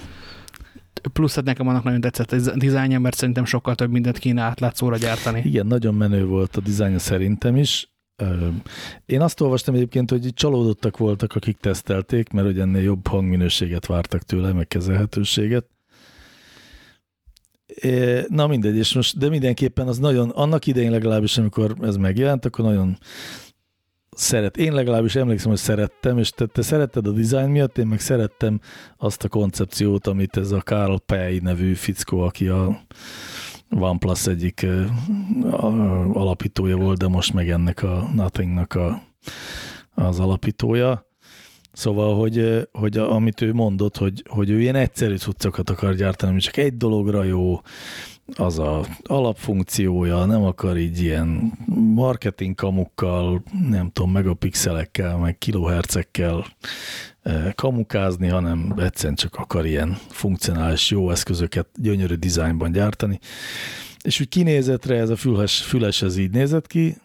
Plusz hát nekem annak nagyon tetszett a dizájnja, mert szerintem sokkal több mindent kéne átlátszóra gyártani. Igen, nagyon menő volt a dizájnja szerintem is. Én azt olvastam egyébként, hogy csalódottak voltak, akik tesztelték, mert hogy ennél jobb hangminőséget vártak tőle, meg kezelhetőséget. Na mindegy, és most, de mindenképpen az nagyon, annak idején legalábbis, amikor ez megjelent, akkor nagyon szeret. Én legalábbis emlékszem, hogy szerettem, és te, te szeretted a dizájn miatt, én meg szerettem azt a koncepciót, amit ez a Karl Pei nevű fickó, aki a OnePlus egyik alapítója volt, de most meg ennek a Nothingnak a, az alapítója. Szóval, hogy, hogy amit ő mondott, hogy, hogy ő ilyen egyszerű cuccokat akar gyártani, csak egy dologra jó, az a alapfunkciója, nem akar így ilyen marketing kamukkal, nem tudom, megapixelekkel, meg kilohercekkel kamukázni, hanem egyszerűen csak akar ilyen funkcionális jó eszközöket gyönyörű dizájnban gyártani. És úgy kinézetre ez a füles, füles ez így nézett ki,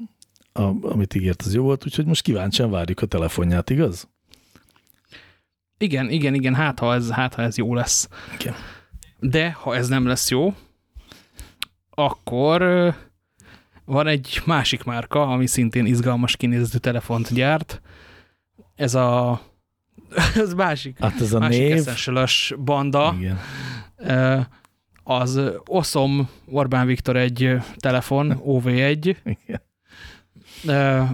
a, amit ígért, az jó volt, úgyhogy most kíváncsian várjuk a telefonját, igaz? Igen, igen, igen, hát ha ez, hát, ha ez jó lesz. Igen. De ha ez nem lesz jó, akkor van egy másik márka, ami szintén izgalmas kinézetű telefont gyárt. Ez a (laughs) ez másik, hát ez a másik név. banda. Igen. Az Oszom Orbán Viktor egy telefon, (laughs) OV1. Igen.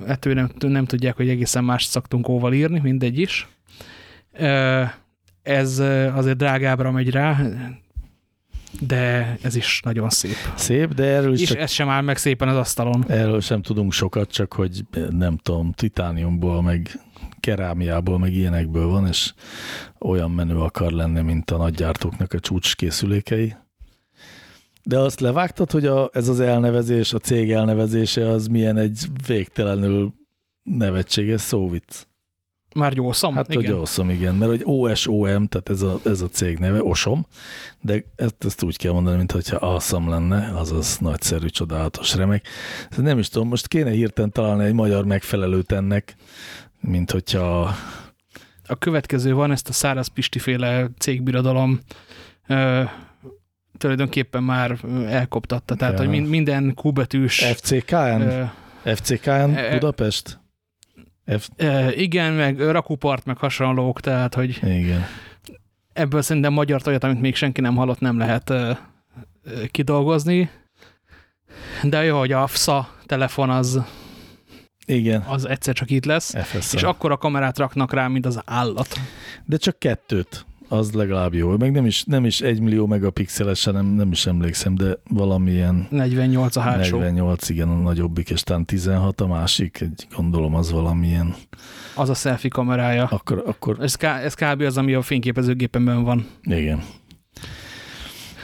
Ettől nem, nem tudják, hogy egészen más szoktunk óval írni, mindegy is. Ez azért drágábbra megy rá, de ez is nagyon szép. Szép, de erről is És csak, ez sem áll meg szépen az asztalon. erről sem tudunk sokat, csak hogy nem tudom, titániumból, meg kerámiából, meg ilyenekből van, és olyan menő akar lenni, mint a nagygyártóknak a csúcskészülékei. De azt levágtad, hogy a, ez az elnevezés, a cég elnevezése az milyen egy végtelenül nevetséges szóvic. Már gyószom? Hát, igen. hogy oszom, igen, mert hogy OSOM, tehát ez a, ez a cég neve, osom, de ezt, ezt úgy kell mondani, mintha awesome lenne, azaz nagyszerű, csodálatos, remek. Nem is tudom, most kéne hirtelen találni egy magyar megfelelőt ennek, mint hogyha... A következő van, ezt a Száraz Pisti féle cégbirodalom ö, tulajdonképpen már elkoptatta. Tehát, ja. hogy minden kubetűs... FCKN? Ö, FCKN Budapest? F... E, igen, meg rakupart, meg hasonlók, tehát, hogy igen. ebből szerintem magyar olyat, amit még senki nem hallott, nem lehet e, kidolgozni. De jó, hogy a FSA telefon az igen. az egyszer csak itt lesz, FSA. és akkor a kamerát raknak rá, mint az állat. De csak kettőt az legalább jó. Meg nem is, nem is egy millió megapixeles, nem, nem is emlékszem, de valamilyen... 48 a hátsó. 48, igen, a nagyobbik, és talán 16 a másik, egy, gondolom az valamilyen... Az a selfie kamerája. Akkor, akkor... Ez, ez kb. az, ami a fényképezőgépemben van. Igen.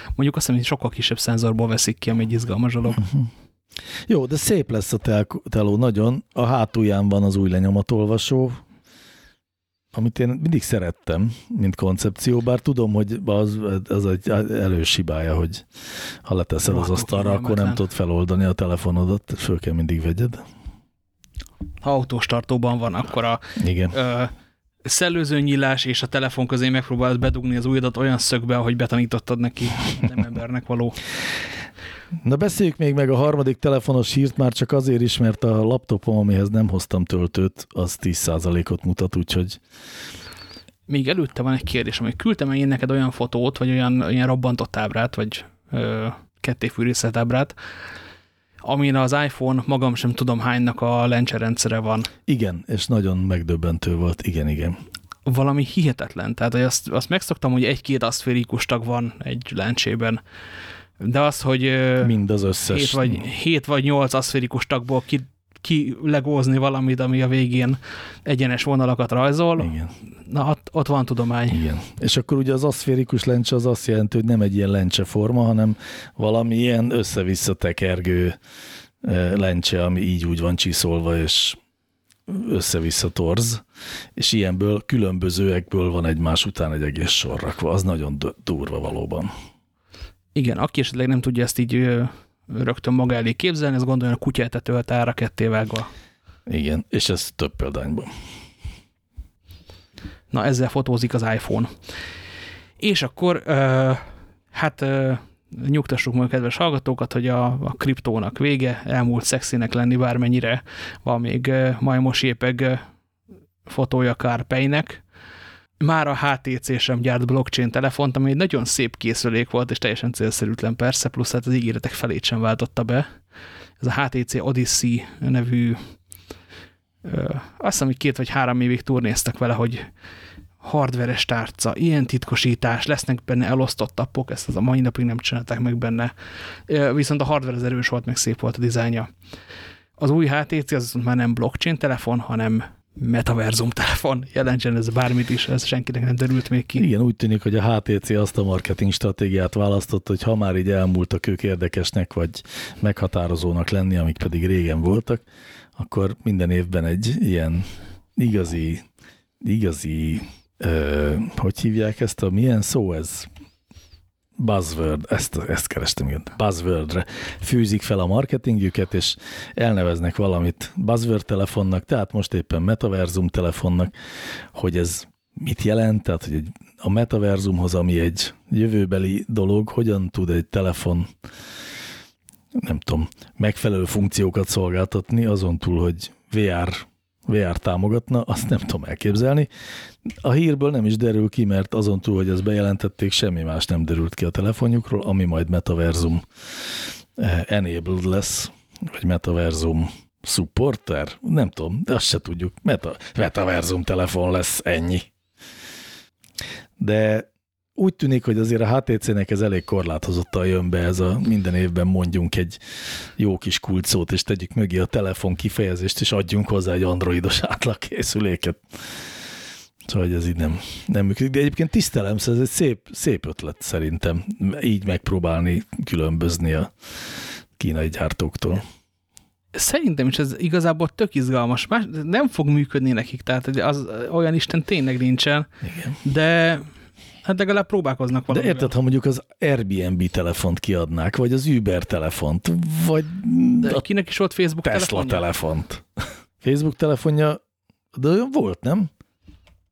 Mondjuk azt hiszem, hogy sokkal kisebb szenzorból veszik ki, ami egy izgalmas dolog. Uh -huh. Jó, de szép lesz a teló, nagyon. A hátulján van az új lenyomatolvasó, amit én mindig szerettem, mint koncepció, bár tudom, hogy az, az egy elős hibája, hogy ha leteszed az asztalra, akkor nem tudod feloldani a telefonodat, föl kell mindig vegyed. Ha autós tartóban van, akkor a Igen. Ö, szellőzőnyílás és a telefon közé megpróbálod bedugni az ujjadat olyan szögbe, ahogy betanítottad neki, nem embernek való. (laughs) Na beszéljük még meg a harmadik telefonos hírt, már csak azért is, mert a laptopom, amihez nem hoztam töltőt, az 10%-ot mutat, úgyhogy még előtte van egy kérdés, hogy küldtem én neked olyan fotót, vagy olyan, olyan robbantott ábrát, vagy ö, kettéfűrészet ábrát, amin az iPhone magam sem tudom hánynak a lencse rendszere van. Igen, és nagyon megdöbbentő volt, igen, igen. Valami hihetetlen, tehát hogy azt, azt megszoktam, hogy egy-két aszférikus tag van egy lencsében, de az, hogy Mind az összes. 7 vagy, 7 vagy 8 aszférikus tagból ki, ki legózni valamit, ami a végén egyenes vonalakat rajzol, Igen. na ott, ott van tudomány. Igen. És akkor ugye az aszférikus lencse az azt jelenti, hogy nem egy ilyen lencse forma, hanem valami ilyen össze-vissza tekergő lencse, ami így úgy van csiszolva, és össze-vissza torz, és ilyenből, különbözőekből van egymás után egy egész sor rakva. Az nagyon durva valóban. Igen, aki esetleg nem tudja ezt így rögtön maga elé képzelni, ez gondolja a kutyátetőt ára kettévágva. Igen, és ez több példányban. Na, ezzel fotózik az iPhone. És akkor, hát nyugtassuk meg a kedves hallgatókat, hogy a, a kriptónak vége, elmúlt szexinek lenni bármennyire van még majmos épeg fotója Kárpejnek. Már a HTC sem gyárt blockchain telefont, ami egy nagyon szép készülék volt, és teljesen célszerűtlen persze, plusz hát az ígéretek felét sem váltotta be. Ez a HTC Odyssey nevű ö, azt hiszem, hogy két vagy három évig turnéztek vele, hogy hardveres tárca, ilyen titkosítás, lesznek benne elosztott appok, ezt az a mai napig nem csinálták meg benne. Ö, Viszont a hardware az erős volt, meg szép volt a dizájnja. Az új HTC az már nem blockchain telefon, hanem metaverzum telefon. Jelentsen ez bármit is, ez senkinek nem derült még ki. Igen, úgy tűnik, hogy a HTC azt a marketing stratégiát választott, hogy ha már így elmúltak ők érdekesnek, vagy meghatározónak lenni, amik pedig régen voltak, akkor minden évben egy ilyen igazi, igazi, ö, hogy hívják ezt a, milyen szó ez? Buzzword, ezt, ezt kerestem, igen, buzzwordre fűzik fel a marketingjüket, és elneveznek valamit buzzword telefonnak, tehát most éppen metaverzum telefonnak, hogy ez mit jelent, tehát hogy a metaverzumhoz, ami egy jövőbeli dolog, hogyan tud egy telefon nem tudom, megfelelő funkciókat szolgáltatni, azon túl, hogy VR, VR támogatna, azt nem tudom elképzelni. A hírből nem is derül ki, mert azon túl, hogy ezt bejelentették, semmi más nem derült ki a telefonjukról, ami majd metaverzum eh, enabled lesz, vagy metaverzum supporter, nem tudom, de azt se tudjuk. Meta, metaverzum telefon lesz, ennyi. De úgy tűnik, hogy azért a HTC-nek ez elég korlátozottan jön be, ez a minden évben mondjunk egy jó kis kulcót, és tegyük mögé a telefon kifejezést, és adjunk hozzá egy androidos átlagkészüléket. Szóval hogy ez így nem, nem működik. De egyébként tisztelem, szóval ez egy szép, szép ötlet szerintem, így megpróbálni különbözni a kínai gyártóktól. Szerintem is ez igazából tök izgalmas. Más, nem fog működni nekik, tehát az olyan Isten tényleg nincsen, Igen. de hát legalább próbálkoznak De valamivel. érted, ha mondjuk az Airbnb telefont kiadnák, vagy az Uber telefont, vagy De a kinek is volt Facebook Tesla telefonja? telefont. Facebook telefonja, de olyan volt, nem?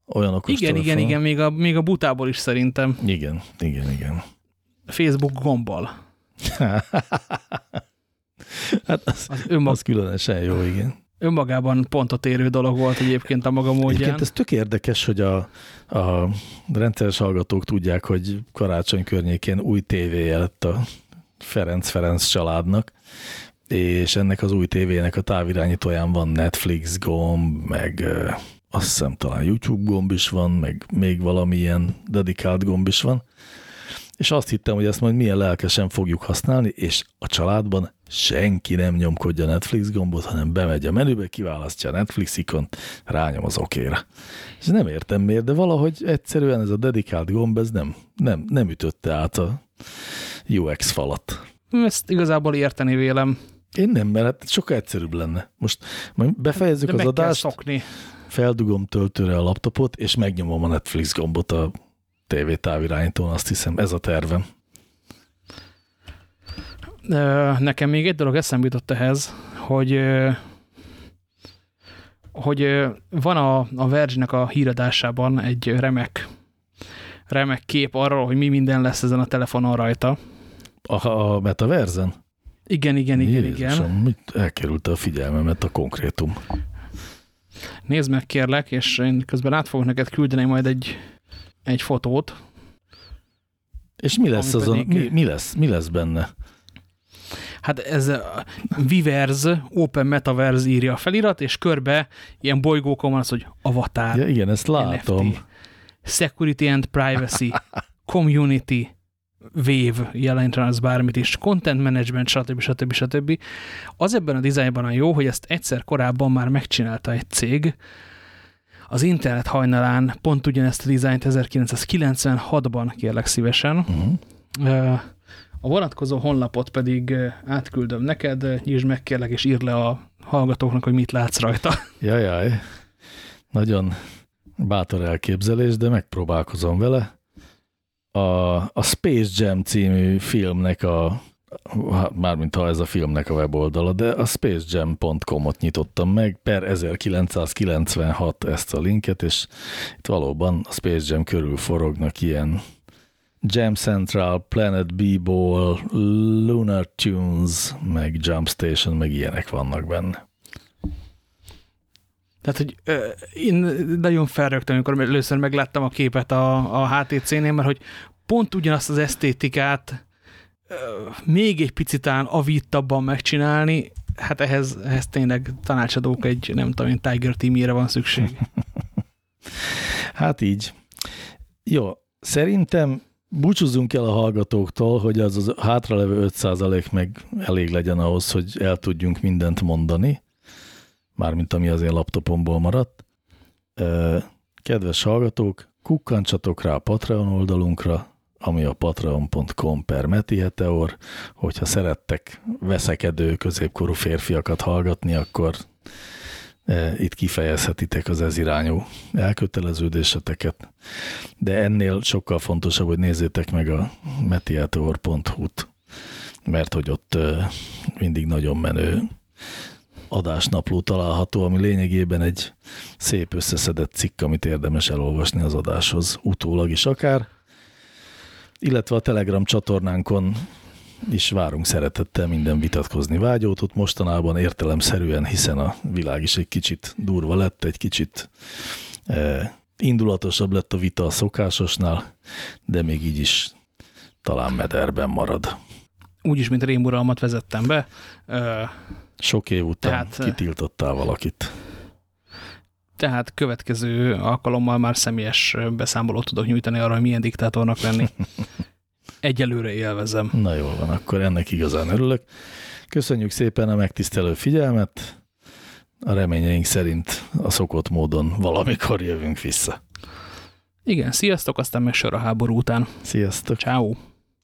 Olyan okos Igen, igen, telefon. igen, még a, még a butából is szerintem. Igen, igen, igen. Facebook gombbal. (laughs) Hát az, Az önmag, az különösen jó, igen. önmagában pontot érő dolog volt egyébként a maga módján. Egyébként ez tök érdekes, hogy a, a rendszeres hallgatók tudják, hogy karácsony környékén új tévéje lett a Ferenc-Ferenc családnak, és ennek az új tévének a távirányítóján van Netflix gomb, meg azt hiszem talán YouTube gomb is van, meg még valamilyen dedikált gomb is van, és azt hittem, hogy ezt majd milyen lelkesen fogjuk használni, és a családban senki nem nyomkodja a Netflix gombot, hanem bemegy a menübe, kiválasztja a Netflix ikont, rányom az okéra. És nem értem miért, de valahogy egyszerűen ez a dedikált gomb, ez nem, nem, nem ütötte át a UX falat. Ezt igazából érteni vélem. Én nem, mert hát sokkal egyszerűbb lenne. Most majd befejezzük De az adást, feldugom töltőre a laptopot, és megnyomom a Netflix gombot a TV távirányítón, azt hiszem, ez a tervem. Nekem még egy dolog eszembe jutott ehhez, hogy hogy van a, a Verge-nek a híradásában egy remek, remek kép arról, hogy mi minden lesz ezen a telefonon rajta. A, a metaverzen? Igen, igen, igen, igen. Jézusom, mit elkerülte a figyelmemet a konkrétum. Nézd meg kérlek, és én közben át fogok neked küldeni majd egy, egy fotót. És mi lesz, azon, pedig... mi, mi, lesz, mi lesz benne? Hát ez a Viverse, Open Metaverse írja a felirat, és körbe ilyen bolygókon van az, hogy avatar. Ja, igen, ezt látom. NFT, security and Privacy, (laughs) Community, Wave jelent az bármit is, Content Management, stb. stb. stb. Az ebben a dizájnban a jó, hogy ezt egyszer korábban már megcsinálta egy cég, az internet hajnalán pont ugyanezt a dizájnt 1996-ban kérlek szívesen. Uh mhm. -huh. A vonatkozó honlapot pedig átküldöm neked, nyisd meg kérlek, és írd le a hallgatóknak, hogy mit látsz rajta. Jajjaj, nagyon bátor elképzelés, de megpróbálkozom vele. A, a Space Jam című filmnek a, mármint ha ez a filmnek a weboldala, de a spacejam.com-ot nyitottam meg, per 1996 ezt a linket, és itt valóban a Space Jam körül forognak ilyen Jam Central, Planet B-Ball, Lunar Tunes, meg Jump Station, meg ilyenek vannak benne. Tehát, hogy ö, én nagyon felrögtem, amikor először megláttam a képet a, a HTC-nél, mert hogy pont ugyanazt az esztétikát még egy picit avittabban megcsinálni, hát ehhez, ehhez tényleg tanácsadók egy, nem tudom én, Tiger team van szükség. (laughs) hát így. Jó, szerintem búcsúzzunk el a hallgatóktól, hogy az az hátralevő 5% meg elég legyen ahhoz, hogy el tudjunk mindent mondani, mármint ami az én laptopomból maradt. Kedves hallgatók, kukkantsatok rá a Patreon oldalunkra, ami a patreon.com per Meteor. Hogyha szerettek veszekedő középkorú férfiakat hallgatni, akkor E, itt kifejezhetitek az ez irányú elköteleződéseteket, de ennél sokkal fontosabb, hogy nézzétek meg a metiator.hu-t, mert hogy ott e, mindig nagyon menő adásnapló található, ami lényegében egy szép összeszedett cikk, amit érdemes elolvasni az adáshoz utólag is akár, illetve a Telegram csatornánkon is várunk szeretettel minden vitatkozni vágyót, ott mostanában értelemszerűen, hiszen a világ is egy kicsit durva lett, egy kicsit e, indulatosabb lett a vita a szokásosnál, de még így is talán mederben marad. Úgyis, mint rémuralmat vezettem be. Sok év után tehát, kitiltottál valakit. Tehát következő alkalommal már személyes beszámolót tudok nyújtani arra, hogy milyen diktátornak lenni. (laughs) egyelőre élvezem. Na jól van, akkor ennek igazán örülök. Köszönjük szépen a megtisztelő figyelmet. A reményeink szerint a szokott módon valamikor jövünk vissza. Igen, sziasztok, aztán meg sor a háború után. Sziasztok. Ciao.